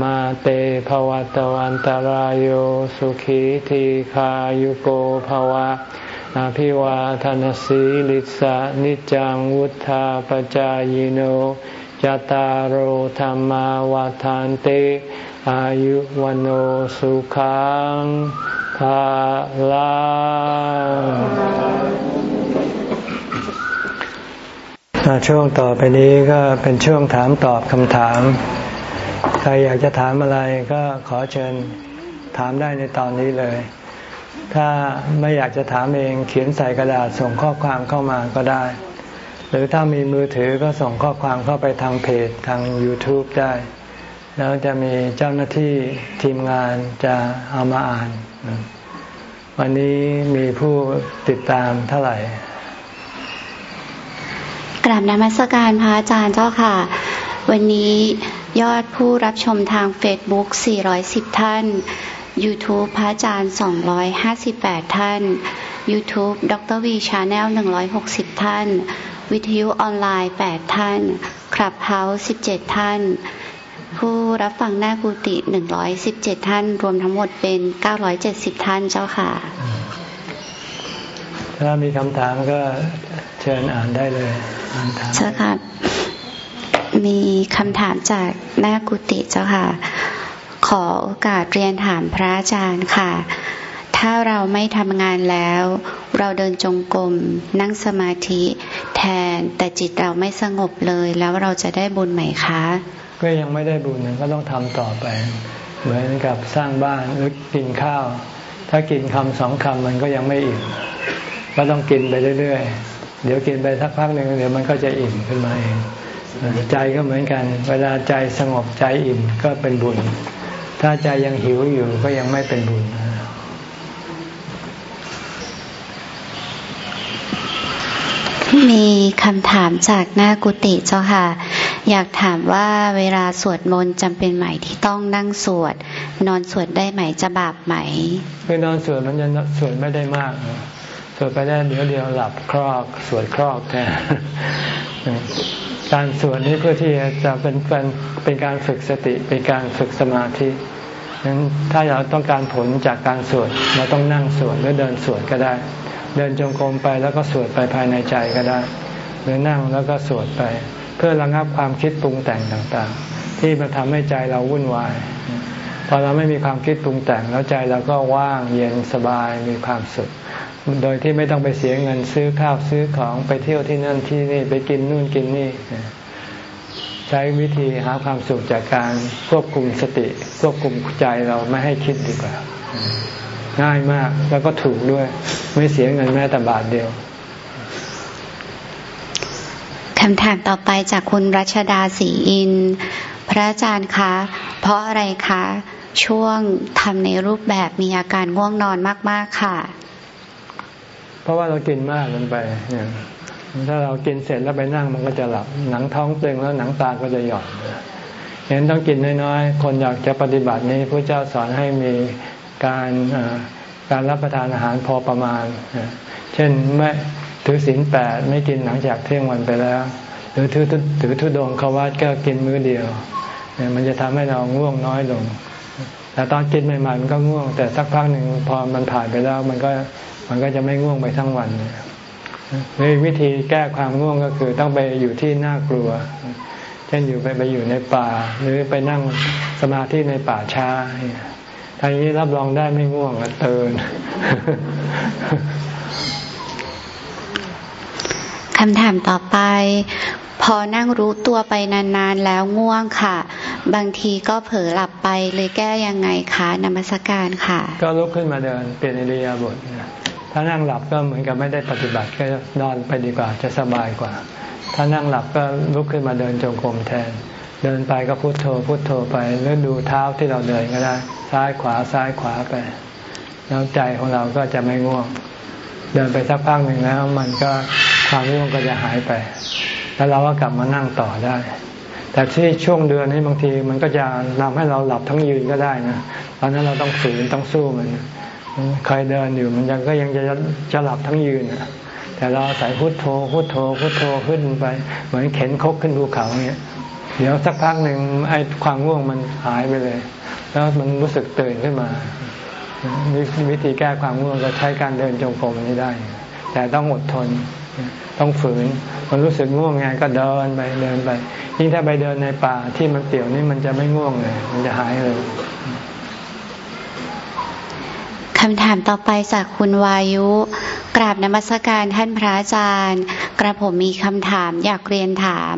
มาเตภวัตวันตารโยสุขีทีขายุโกภวะอภิวาทานสีลิสานิจังวุธาปจายโนจตารโหธรรมวาทานเต อายุวันโอสุขังภาลังช่วงต่อไปนี้ก็เป็นช่วงถามตอบคำถาม ใครอยากจะถามอะไรก็ขอเชิญถามได้ในตอนนี้เลย ถ้าไม่อยากจะถามเองเขียนใส่กระดาษส่งข้อความเข้ามาก็ได้ หรือถ้ามีมือถือก็ส่งข้อความเข้าไปทางเพจทาง YouTube ได้ แล้วจะมีเจ้าหน้าที่ทีมงานจะเอามาอ่าน วันนี้มีผู้ติดตามเท่าไหร่กราบนมัสการพระอาจารย์เจ้าค่ะ วันนี้ ยอดผู้รับชมทาง Facebook 410 ท่าน YouTube พระอาจารย์ 258 ท่าน YouTube ดร.วี Channel 160 ท่าน วิทยุออนไลน์ 8 ท่าน Clubhouse 17 ท่าน ผู้รับฟังหน้ากุฏิหนึ่งร้อยสิบเจ็ดท่าน รวมทั้งหมดเป็นเก้าร้อยเจ็ดสิบท่านเจ้าค่ะ ถ้ามีคำถามก็เชิญอ่านได้เลยเจ้าค่ะ มีคำถามจากหน้ากุฏิเจ้าค่ะ ขอโอกาสเรียนถามพระอาจารย์ค่ะ ถ้าเราไม่ทำงานแล้ว เราเดินจงกรมนั่งสมาธิแทนแต่จิตเราไม่สงบเลย แล้วเราจะได้บุญไหมคะ ก็ยังไม่ได้บุญก็ต้องทำต่อไป เหมือนกับสร้างบ้านหรือกินข้าว ถ้ากินคำสองคำมันก็ยังไม่อิ่มก็ต้องกินไปเรื่อยๆเดี๋ยวกินไปสักพักหนึ่งเดี๋ยวมันก็จะอิ่มขึ้นมาเอง ใจก็เหมือนกัน เวลาใจสงบใจอิ่มก็เป็นบุญ ถ้าใจยังหิวอยู่ก็ยังไม่เป็นบุญมีคำถามจากหน้ากุฏิเจ้าค่ะ อยากถามว่าเวลาสวดมนต์จำเป็นไหมที่ต้องนั่งสวด นอนสวดได้ไหมจะบาปไหมคือนอนสวดมันจะสวดไม่ได้มากพสวดไปได้เดี๋ยวเดียวหลับครอกสวดครอกแทน การสวดนี้เพื่อที่จะเป็นเป็นเป็นการฝึกสติเป็นการฝึกสมาธินั้นถ้าเราต้องการผลจากการสวดเราต้องนั่งสวดหรือเดินสวดก็ได้ เดินจงกรมไปแล้วก็สวดไปภายในใจก็ได้ หรือนั่งแล้วก็สวดไป เพื่อระงับความคิดปรุงแต่งต่างๆ ที่มันทำให้ใจเราวุ่นวายพอเราไม่มีความคิดปรุงแต่งแล้วใจเราก็ว่างเย็นสบายมีความสุข โดยที่ไม่ต้องไปเสียเงินซื้อข้าวซื้อของไปเที่ยวที่นั่นที่นี่ไปกินนู่นกินนี่ ใช้วิธีหาความสุขจากการควบคุมสติ ควบคุมใจเราไม่ให้คิดดีกว่า ง่ายมากแล้วก็ถูกด้วย ไม่เสียเงินแม้แต่บาทเดียวคำถามต่อไปจากคุณรัชดาศรีอิน พระอาจารย์คะ เพราะอะไรคะ ช่วงทำในรูปแบบมีอาการง่วงนอนมาก ๆ ค่ะ เพราะว่าเรากินมากเกินไปถ้าเรากินเสร็จแล้วไปนั่งมันก็จะหลับหนังท้องตึงแล้วหนังตาก็จะหย่อนฉะนั้นต้องกินน้อยๆ คนอยากจะปฏิบัตินี้พระเจ้าสอนให้มีการการรับประทานอาหารพอประมาณ เช่นไม่ถือศีลแปดไม่กินหลังจากเที่ยงวันไปแล้ว หรือถือถือทุดงขาวัดก็กินมื้อเดียว มันจะทำให้เราง่วงน้อยลง แต่ตอนกินใหม่ๆมันก็ง่วง แต่สักพักหนึ่งพอมันผ่านไปแล้ว มันก็ มันก็จะไม่ง่วงไปทั้งวันเลยวิธีแก้ความง่วงก็คือต้องไปอยู่ที่น่ากลัว เช่นอยู่ไปไปอยู่ในป่า หรือไปนั่งสมาธิในป่าช้าทางนี้รับรองได้ไม่ง่วงเตือนคำถามต่อไป พอนั่งรู้ตัวไปนานๆแล้วง่วงค่ะ บางทีก็เผลอหลับไปเลยแก้ยังไงคะนมัสการค่ะ ก็ลุกขึ้นมาเดินเปลี่ยนอิริยาบถ ถ้านั่งหลับก็เหมือนกับไม่ได้ปฏิบัติก็นอนไปดีกว่าจะสบายกว่า ถ้านั่งหลับก็ลุกขึ้นมาเดินจงกรมแทน เดินไปก็พุโทโธพุโทโธไปหรือดูเท้าที่เราเดินก็ได้ ซ้ายขวาซ้ายขวาไป แล้วใจของเราก็จะไม่ง่วง เดินไปสักพักหนึ่งแล้ว มันก็ความง่วงก็จะหายไป แล้วเราก็กลับมานั่งต่อได้แต่ที่ช่วงเดือนนี้บางทีมันก็จะทำให้เราหลับทั้งยืนก็ได้นะ ตอนนั้นเราต้องฝืนต้องสู้มัน เคยเดินอยู่มันยังก็ยังจะจะหลับทั้งยืนแต่เราใส่พุทโธพุทโธพุทโธขึ้นไป เหมือนเข็นคกขึ้นภูเขาเนี้ยเดี๋ยวสักพักหนึ่งไอ้ความง่วงมันหายไปเลย แล้วมันรู้สึกตื่นขึ้นมาวิธีแก้ความง่วงก็ใช้การเดินจงกรมนี้ได้ แต่ต้องอดทน ต้องฝืน มันรู้สึกง่วงไงก็เดินไปเดินไป ยิ่งถ้าไปเดินในป่าที่มันเปี่ยวนี่มันจะไม่ง่วงเลย มันจะหายเลย คำถามต่อไปจากคุณวายุ กราบนมัสการท่านพระอาจารย์ กระผมมีคำถามอยากเรียนถาม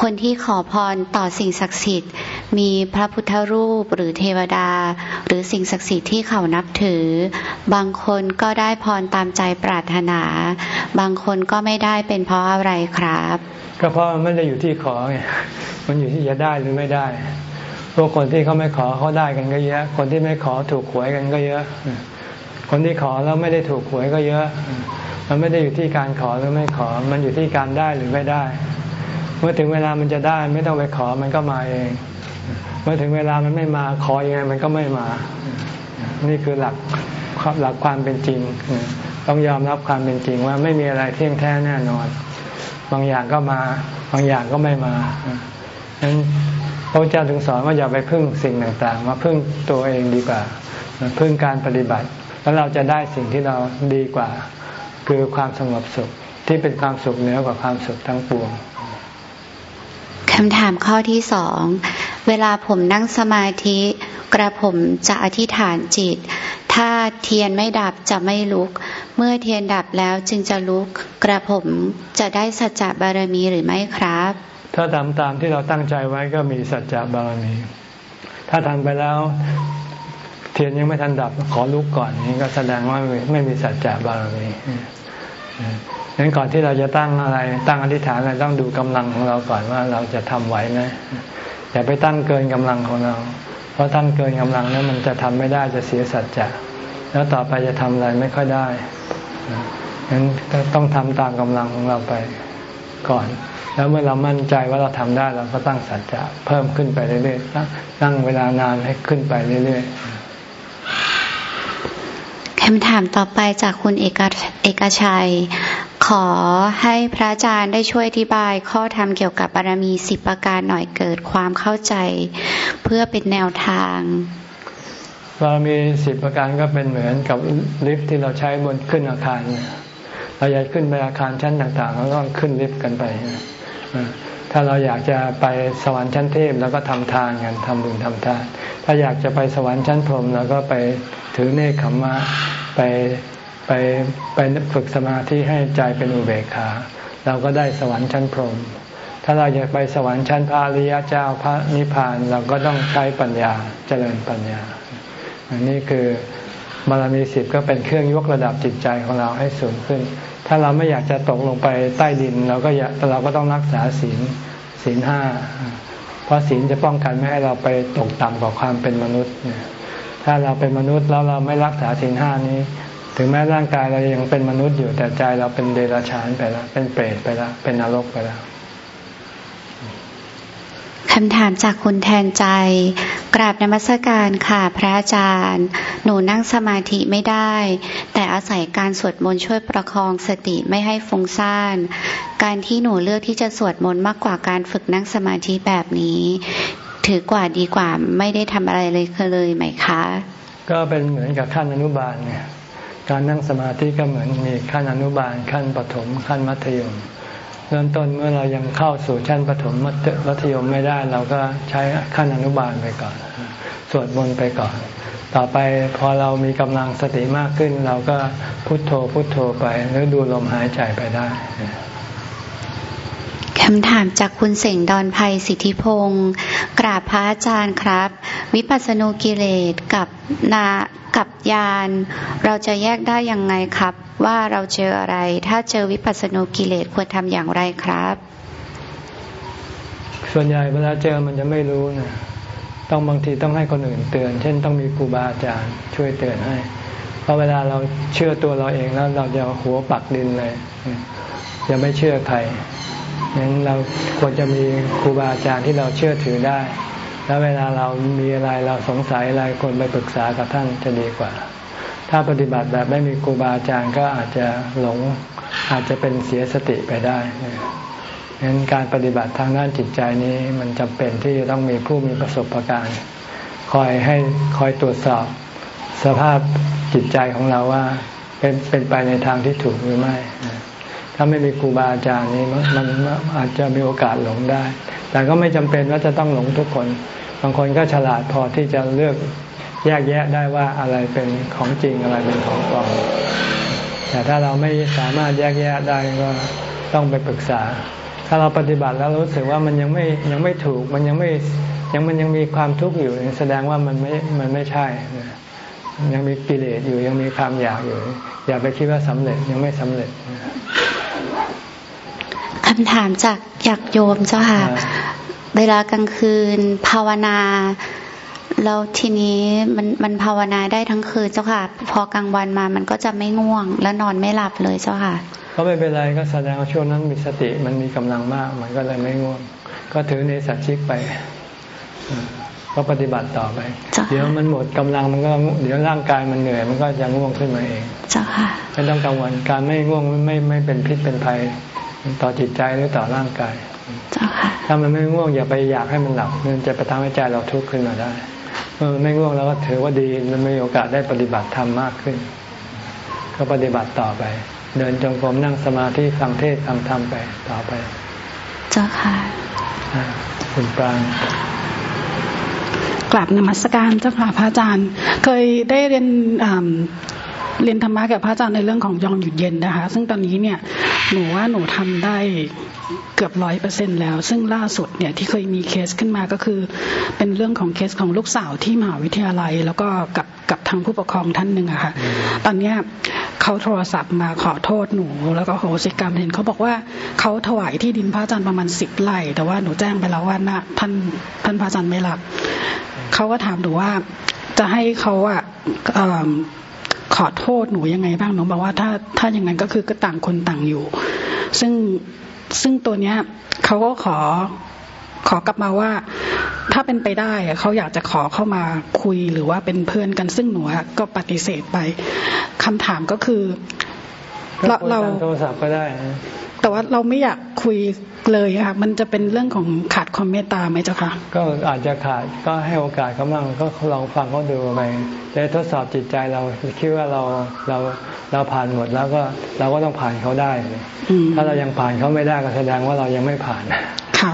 คนที่ขอพรต่อสิ่งศักดิ์สิทธิ์ มีพระพุทธรูปหรือเทวดา หรือสิ่งศักดิ์สิทธิ์ที่เขานับถือ บางคนก็ได้พรตามใจปรารถนา บางคนก็ไม่ได้เป็นเพราะอะไรครับ ก็เพราะมันไม่ได้อยู่ที่ขอไงมันอยู่ที่จะได้หรือไม่ได้พวกคนที่เขาไม่ขอเขาได้กันก็เยอะ คนที่ไม่ขอถูกหวยกันก็เยอะ คนที่ขอแล้วไม่ได้ถูกหวยก็เยอะ มันไม่ได้อยู่ที่การขอหรือไม่ขอ มันอยู่ที่การได้หรือไม่ได้ เมื่อถึงเวลามันจะได้ไม่ต้องไปขอมันก็มาเอง เมื่อถึงเวลามันไม่มาขอยังไงมันก็ไม่มา นี่คือหลักหลักความเป็นจริง ต้องยอมรับความเป็นจริงว่าไม่มีอะไรเที่ยงแท้แน่นอน บางอย่างก็มา บางอย่างก็ไม่มาฉะนั้นพระเจ้าถึงสอนว่าอย่าไปพึ่งสิ่งต่างๆ มาพึ่งตัวเองดีกว่าพึ่งการปฏิบัติ แล้วเราจะได้สิ่งที่เราดีกว่า คือความสงบสุขที่เป็นความสุขเหนือกว่าความสุขทั้งปวงคำถามข้อที่สอง เวลาผมนั่งสมาธิกระผมจะอธิษฐานจิต ถ้าเทียนไม่ดับจะไม่ลุก เมื่อเทียนดับแล้วจึงจะลุก กระผมจะได้สัจจะบารมีหรือไม่ครับ ถ้าทำตามที่เราตั้งใจไว้ก็มีสัจจะบารมี ถ้าทำไปแล้ว เทียนยังไม่ทันดับขอลุกก่อนนี่ก็แสดงว่าไม่มีสัจจะบารมีงั้นก่อนที่เราจะตั้งอะไร ตั้งอธิษฐานอะไรต้องดูกำลังของเราก่อนว่าเราจะทำไหวไหมอย่าไปตั้งเกินกำลังของเรา เพราะตั้งเกินกำลังนั้นมันจะทำไม่ได้จะเสียสัจจะแล้วต่อไปจะทำอะไรไม่ค่อยได้งั้นต้องทำตามกำลังของเราไปก่อน แล้วเมื่อเรามั่นใจว่าเราทำได้เราก็ตั้งสัจจะเพิ่มขึ้นไปเรื่อยๆตั้งเวลานานให้ขึ้นไปเรื่อยๆ คำถามต่อไปจากคุณเอกเอกชัย ขอให้พระอาจารย์ได้ช่วยอธิบาย ข้อธรรมเกี่ยวกับบารมีสิบประการหน่อยเกิดความเข้าใจ เพื่อเป็นแนวทางบารมีสิบประการก็เป็นเหมือนกับลิฟท์ที่เราใช้บนขึ้นอาคารเราอยากขึ้นไปอาคารชั้นต่างๆเราต้องขึ้นลิฟต์กันไป ถ้าเราอยากจะไปสวรรค์ชั้นเทพเราก็ทำทานกันทำบุญทำทาน ถ้าอยากจะไปสวรรค์ชั้นพรหมเราก็ไปถือเนคขมมะไปไปไปฝึกสมาธิให้ใจเป็นอุเบกขา เราก็ได้สวรรค์ชั้นพรหมถ้าเราอยากไปสวรรค์ชั้นพระริยเจ้าพระนิพพานเราก็ต้องใช้ปัญญาเจริญปัญญา อันนี้คือบารมีสิบก็เป็นเครื่องยกระดับจิตใจของเราให้สูงขึ้น ถ้าเราไม่อยากจะตกลงไปใต้ดิน เราก็อยากเราก็ต้องรักษาศีล ศีลห้าเพราะศีลจะป้องกันไม่ให้เราไปตกต่ำกว่าความเป็นมนุษย์ ถ้าเราเป็นมนุษย์แล้วเราไม่รักษาศีลห้านี้ ถึงแม้ร่างกายเรายังเป็นมนุษย์อยู่แต่ใจเราเป็นเดรัจฉานไปแล้ว เป็นเปรตไปแล้ว เป็นนรกไปแล้ว คำถามจากคุณแทนใจ กราบนมัสการค่ะพระอาจารย์ หนูนั่งสมาธิไม่ได้ แต่อาศัยการสวดมนต์ช่วยประคองสติไม่ให้ฟุ้งซ่าน การที่หนูเลือกที่จะสวดมนต์มากกว่าการฝึกนั่งสมาธิแบบนี้ ถือกว่าดีกว่าไม่ได้ทำอะไรเลยเคเลยไหมคะ ก็เป็นเหมือนกับขั้นอนุบาลเนี่ยการนั่งสมาธิก็เหมือนมีขั้นอนุบาลขั้นปฐมขั้นมัธยม เริ่มต้นเมื่อเรายังเข้าสู่ชั้นปฐมมัธยมไม่ได้ เราก็ใช้ขั้นอนุบาลไปก่อน สวดมนต์ไปก่อน ต่อไปพอเรามีกำลังสติมากขึ้น เราก็พุโทโธพุโทโธไปหรือดูลมหายใจไปได้ คำถามจากคุณเสงดอนภัยสิทธิพงศ์กราบพระอาจารย์ครับ วิปัสสนูกิเลสกับนากับญาณเราจะแยกได้ยังไงครับ ว่าเราเจออะไร ถ้าเจอวิปัสสนูกิเลสควรทำอย่างไรครับ ส่วนใหญ่เวลาเจอมันจะไม่รู้นะต้องบางทีต้องให้คนอื่นเตือน เช่นต้องมีครูบาอาจารย์ช่วยเตือนให้เพราะเวลาเราเชื่อตัวเราเองแล้วเราจะหัวปักดินเลยจะไม่เชื่อใคร งั้นเราควรจะมีครูบาอาจารย์ที่เราเชื่อถือได้ แล้วเวลาเรามีอะไรเราสงสัยอะไรควรไปปรึกษากับท่านจะดีกว่า ถ้าปฏิบัติแบบไม่มีครูบาอาจารย์ก็อาจจะหลงอาจจะเป็นเสียสติไปได้งั้นการปฏิบัติทางด้านจิตใจนี้มันจำเป็นที่จะต้องมีผู้มีประสบการณ์คอยให้คอยตรวจสอบสภาพจิตใจของเราว่าเป็นเป็นไปในทางที่ถูกหรือไม่ ถ้าไม่มีครูบาอาจารย์นี้มันอาจจะมีโอกาสหลงได้ แต่ก็ไม่จำเป็นว่าจะต้องหลงทุกคน บางคนก็ฉลาดพอที่จะเลือกแยกแยะได้ว่าอะไรเป็นของจริงอะไรเป็นของปลอมแต่ถ้าเราไม่สามารถแยกแยะได้ก็ต้องไปปรึกษา ถ้าเราปฏิบัติแล้วรู้สึกว่ามันยังไม่ยังไม่ถูกมันยังไม่ยังมันยังมีความทุกข์อยู่แสดงว่ามันไม่มันไม่ใช่ยังมีกิเลสอยู่ยังมีความอยากอยู่ อย่าไปคิดว่าสำเร็จยังไม่สำเร็จ คำถามจากอยากโยมเจ้าค่ะ เวลากลางคืน ภาวนาแล้วทีนี้มันมันภาวนาได้ทั้งคืนเจ้าค่ะ พอกลางวันมามันก็จะไม่ง่วง และนอนไม่หลับเลยเจ้าค่ะก็ไม่เป็นไรก็แสดงว่าช่วงนั้นมีสติมันมีกำลังมากมันก็เลยไม่ง่วง ก็ถือในสัจชิกไปก็ปฏิบัติต่อไป เดี๋ยวมันหมดกำลังมันก็เดี๋ยวร่างกายมันเหนื่อยมันก็จะง่วงขึ้นมาเองเจ้าค่ะไม่ต้องกังวลการไม่ง่วงไม่ไม่เป็นพิษเป็นภัย ต่อจิตใจหรือต่อร่างกายถ้ามันไม่ง่วงอย่าไปอยากให้มันหลับมันจะไปทำให้ใจเราทุกข์ขึ้นมาได้เมื่อไม่ง่วงเราก็ถือว่าดีมันมีโอกาสได้ปฏิบัติธรรมมากขึ้น ก็ปฏิบัติต่อไป เดินจงกรมนั่งสมาธิฟังเทศฟังธรรมไปต่อไปเจ้าค่ะคุณปรางกลับนมัสการเจ้าค่ะพระอาจารย์ เคยได้เรียน เรียนธรรมะกับพระอาจารย์ในเรื่องของยอมหยุดเย็นนะคะ ซึ่งตอนนี้เนี่ยหนูว่าหนูทำได้เกือบร้อยเปอร์เซ็นแล้ว ซึ่งล่าสุดเนี่ยที่เคยมีเคสขึ้นมาก็คือ เป็นเรื่องของเคสของลูกสาวที่มหาวิทยาลัย แล้วก็กับกับทางผู้ปกครองท่านหนึ่งอะค่ะตอนเนี้ยเขาโทรศัพท์มาขอโทษหนู แล้วก็โหสิกรรมเห็นเขาบอกว่าเขาถวายที่ดินพระอาจารย์ประมาณสิบไร่แต่ว่าหนูแจ้งไปแล้วว่านะท่านท่านพระอาจารย์ไม่รับเขาก็ถามหนูว่าจะให้เขาอะ ขอโทษหนูยังไงบ้างหนูบอกว่าถ้าถ้าอย่างนั้นก็คือก็ต่างคนต่างอยู่ ซึ่งซึ่งตัวเนี้ยเขาก็ขอขอกลับมาว่า ถ้าเป็นไปได้เขาอยากจะขอเข้ามาคุยหรือว่าเป็นเพื่อนกันซึ่งหนูก็ปฏิเสธไปคำถามก็คือเราเราโทรศัพท์ก็ได้ แต่ว่าเราไม่อยากคุยเลยค่ะมันจะเป็นเรื่องของขาดความเมตตาไหมเจ้าค่ะก็อาจจะขาดก็ให้โอกาสเขาบ้างก็ลองฟังเขาดูไปจะทดสอบจิตใจเราคิดว่าเราเราเราผ่านหมดแล้วก็เราก็ต้องผ่านเขาได้ ถ้าเรายังผ่านเขาไม่ได้ก็แสดงว่าเรายังไม่ผ่านค่ะ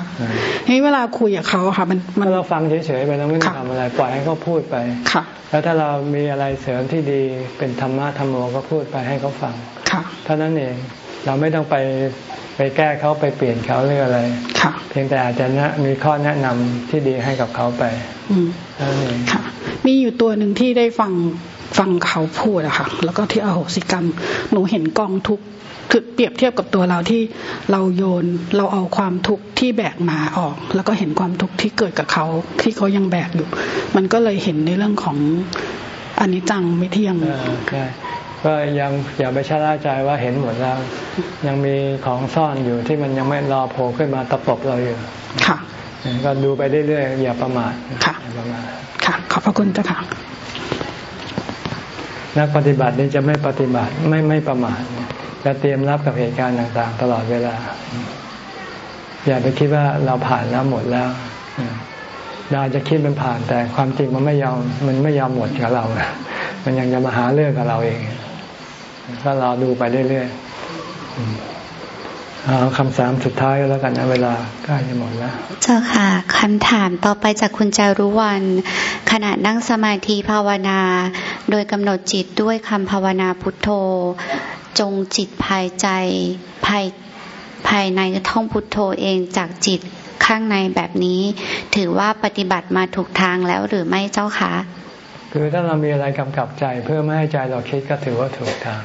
นี่เวลาคุยกับเขาค่ะ มันมันเราฟังเฉยๆไปเราไม่ต้องทำอะไรปล่อยให้เขาพูดไปค่ะ แล้วถ้าเรามีอะไรเสริมที่ดีเป็นธรรมะธรรมโมก็พูดไปให้เขาฟังค่ะเท่านั้นเอง เราไม่ต้องไปไปแก้เขาไปเปลี่ยนเขาหรืออะไรเพียงแต่อาจจะนะมีข้อแนะนำที่ดีให้กับเขาไปอืมค่ะ มีอยู่ตัวหนึ่งที่ได้ฟังฟังเขาพูดอะค่ะ แล้วก็ที่อโหสิกรรม หนูเห็นกองทุกคือเปรียบเทียบกับตัวเราที่เราโยนเราเอาความทุกข์ที่แบกมาออก แล้วก็เห็นความทุกข์ที่เกิดกับเขาที่เขายังแบกอยู่ มันก็เลยเห็นในเรื่องของอนิจจังไม่เที่ยงใช่ ก็ยังอย่าไปชะล่าใจว่าเห็นหมดแล้ว ยังมีของซ่อนอยู่ที่มันยังไม่รอโผล่ขึ้นมาตะปบเราอยู่ ค่ะ ก็ดูไปเรื่อยๆอย่าประมาทค่ะประมาทค่ะ ขอบพระคุณเจ้าค่ะ นักปฏิบัตินี้จะไม่ปฏิบัติไม่ไม่ประมาทจะเตรียมรับกับเหตุการณ์ต่าง ๆ ตลอดเวลา อย่าไปคิดว่าเราผ่านแล้วหมดแล้วเราจะคิดมันผ่านแต่ความจริงมันไม่ยอมมันไม่ยอมหมดกับเรา มันยังจะมาหาเรื่องกับเราเอง ก็รอดูไปเรื่อยๆเอาคำสามสุดท้ายแล้วกันนะเวลาใกล้จะหมดแล้วเจ้าค่ะคำถามต่อไปจากคุณจารุวัน ขณะนั่งสมาธิภาวนา โดยกำหนดจิตด้วยคำภาวนาพุทโธ จงจิตภายใจภายภายในท่องพุทโธเองจากจิตข้างในแบบนี้ ถือว่าปฏิบัติมาถูกทางแล้วหรือไม่เจ้าคะคือถ้าเรามีอะไรกำกับใจเพื่อไม่ให้ใจเราคิดก็ถือว่าถูกทาง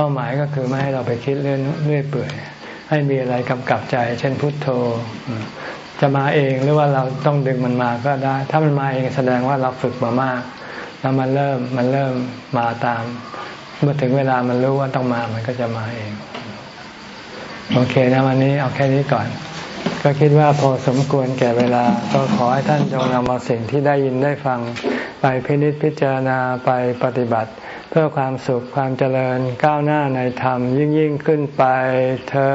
เป้าหมายก็คือไม่ให้เราไปคิดเรื่อยเรื่อยเปื่อย ให้มีอะไรกำกับใจ เช่นพุทโธ จะมาเองหรือว่าเราต้องดึงมันมาก็ได้ ถ้ามันมาเองแสดงว่าเราฝึกมามาก แล้วมันเริ่มมันเริ่มมาตาม เมื่อถึงเวลามันรู้ว่าต้องมามันก็จะมาเอง โอเคนะวันนี้เอาแค่นี้ก่อน ก็คิดว่าพอสมควรแก่เวลา ก็ขอให้ท่านจงนำมาสิ่งที่ได้ยินได้ฟัง ไปพินิจพิจารณาไปปฏิบัติ เพื่อความสุขความเจริญก้าวหน้าในธรรมยิ่งยิ่งขึ้นไปเธอ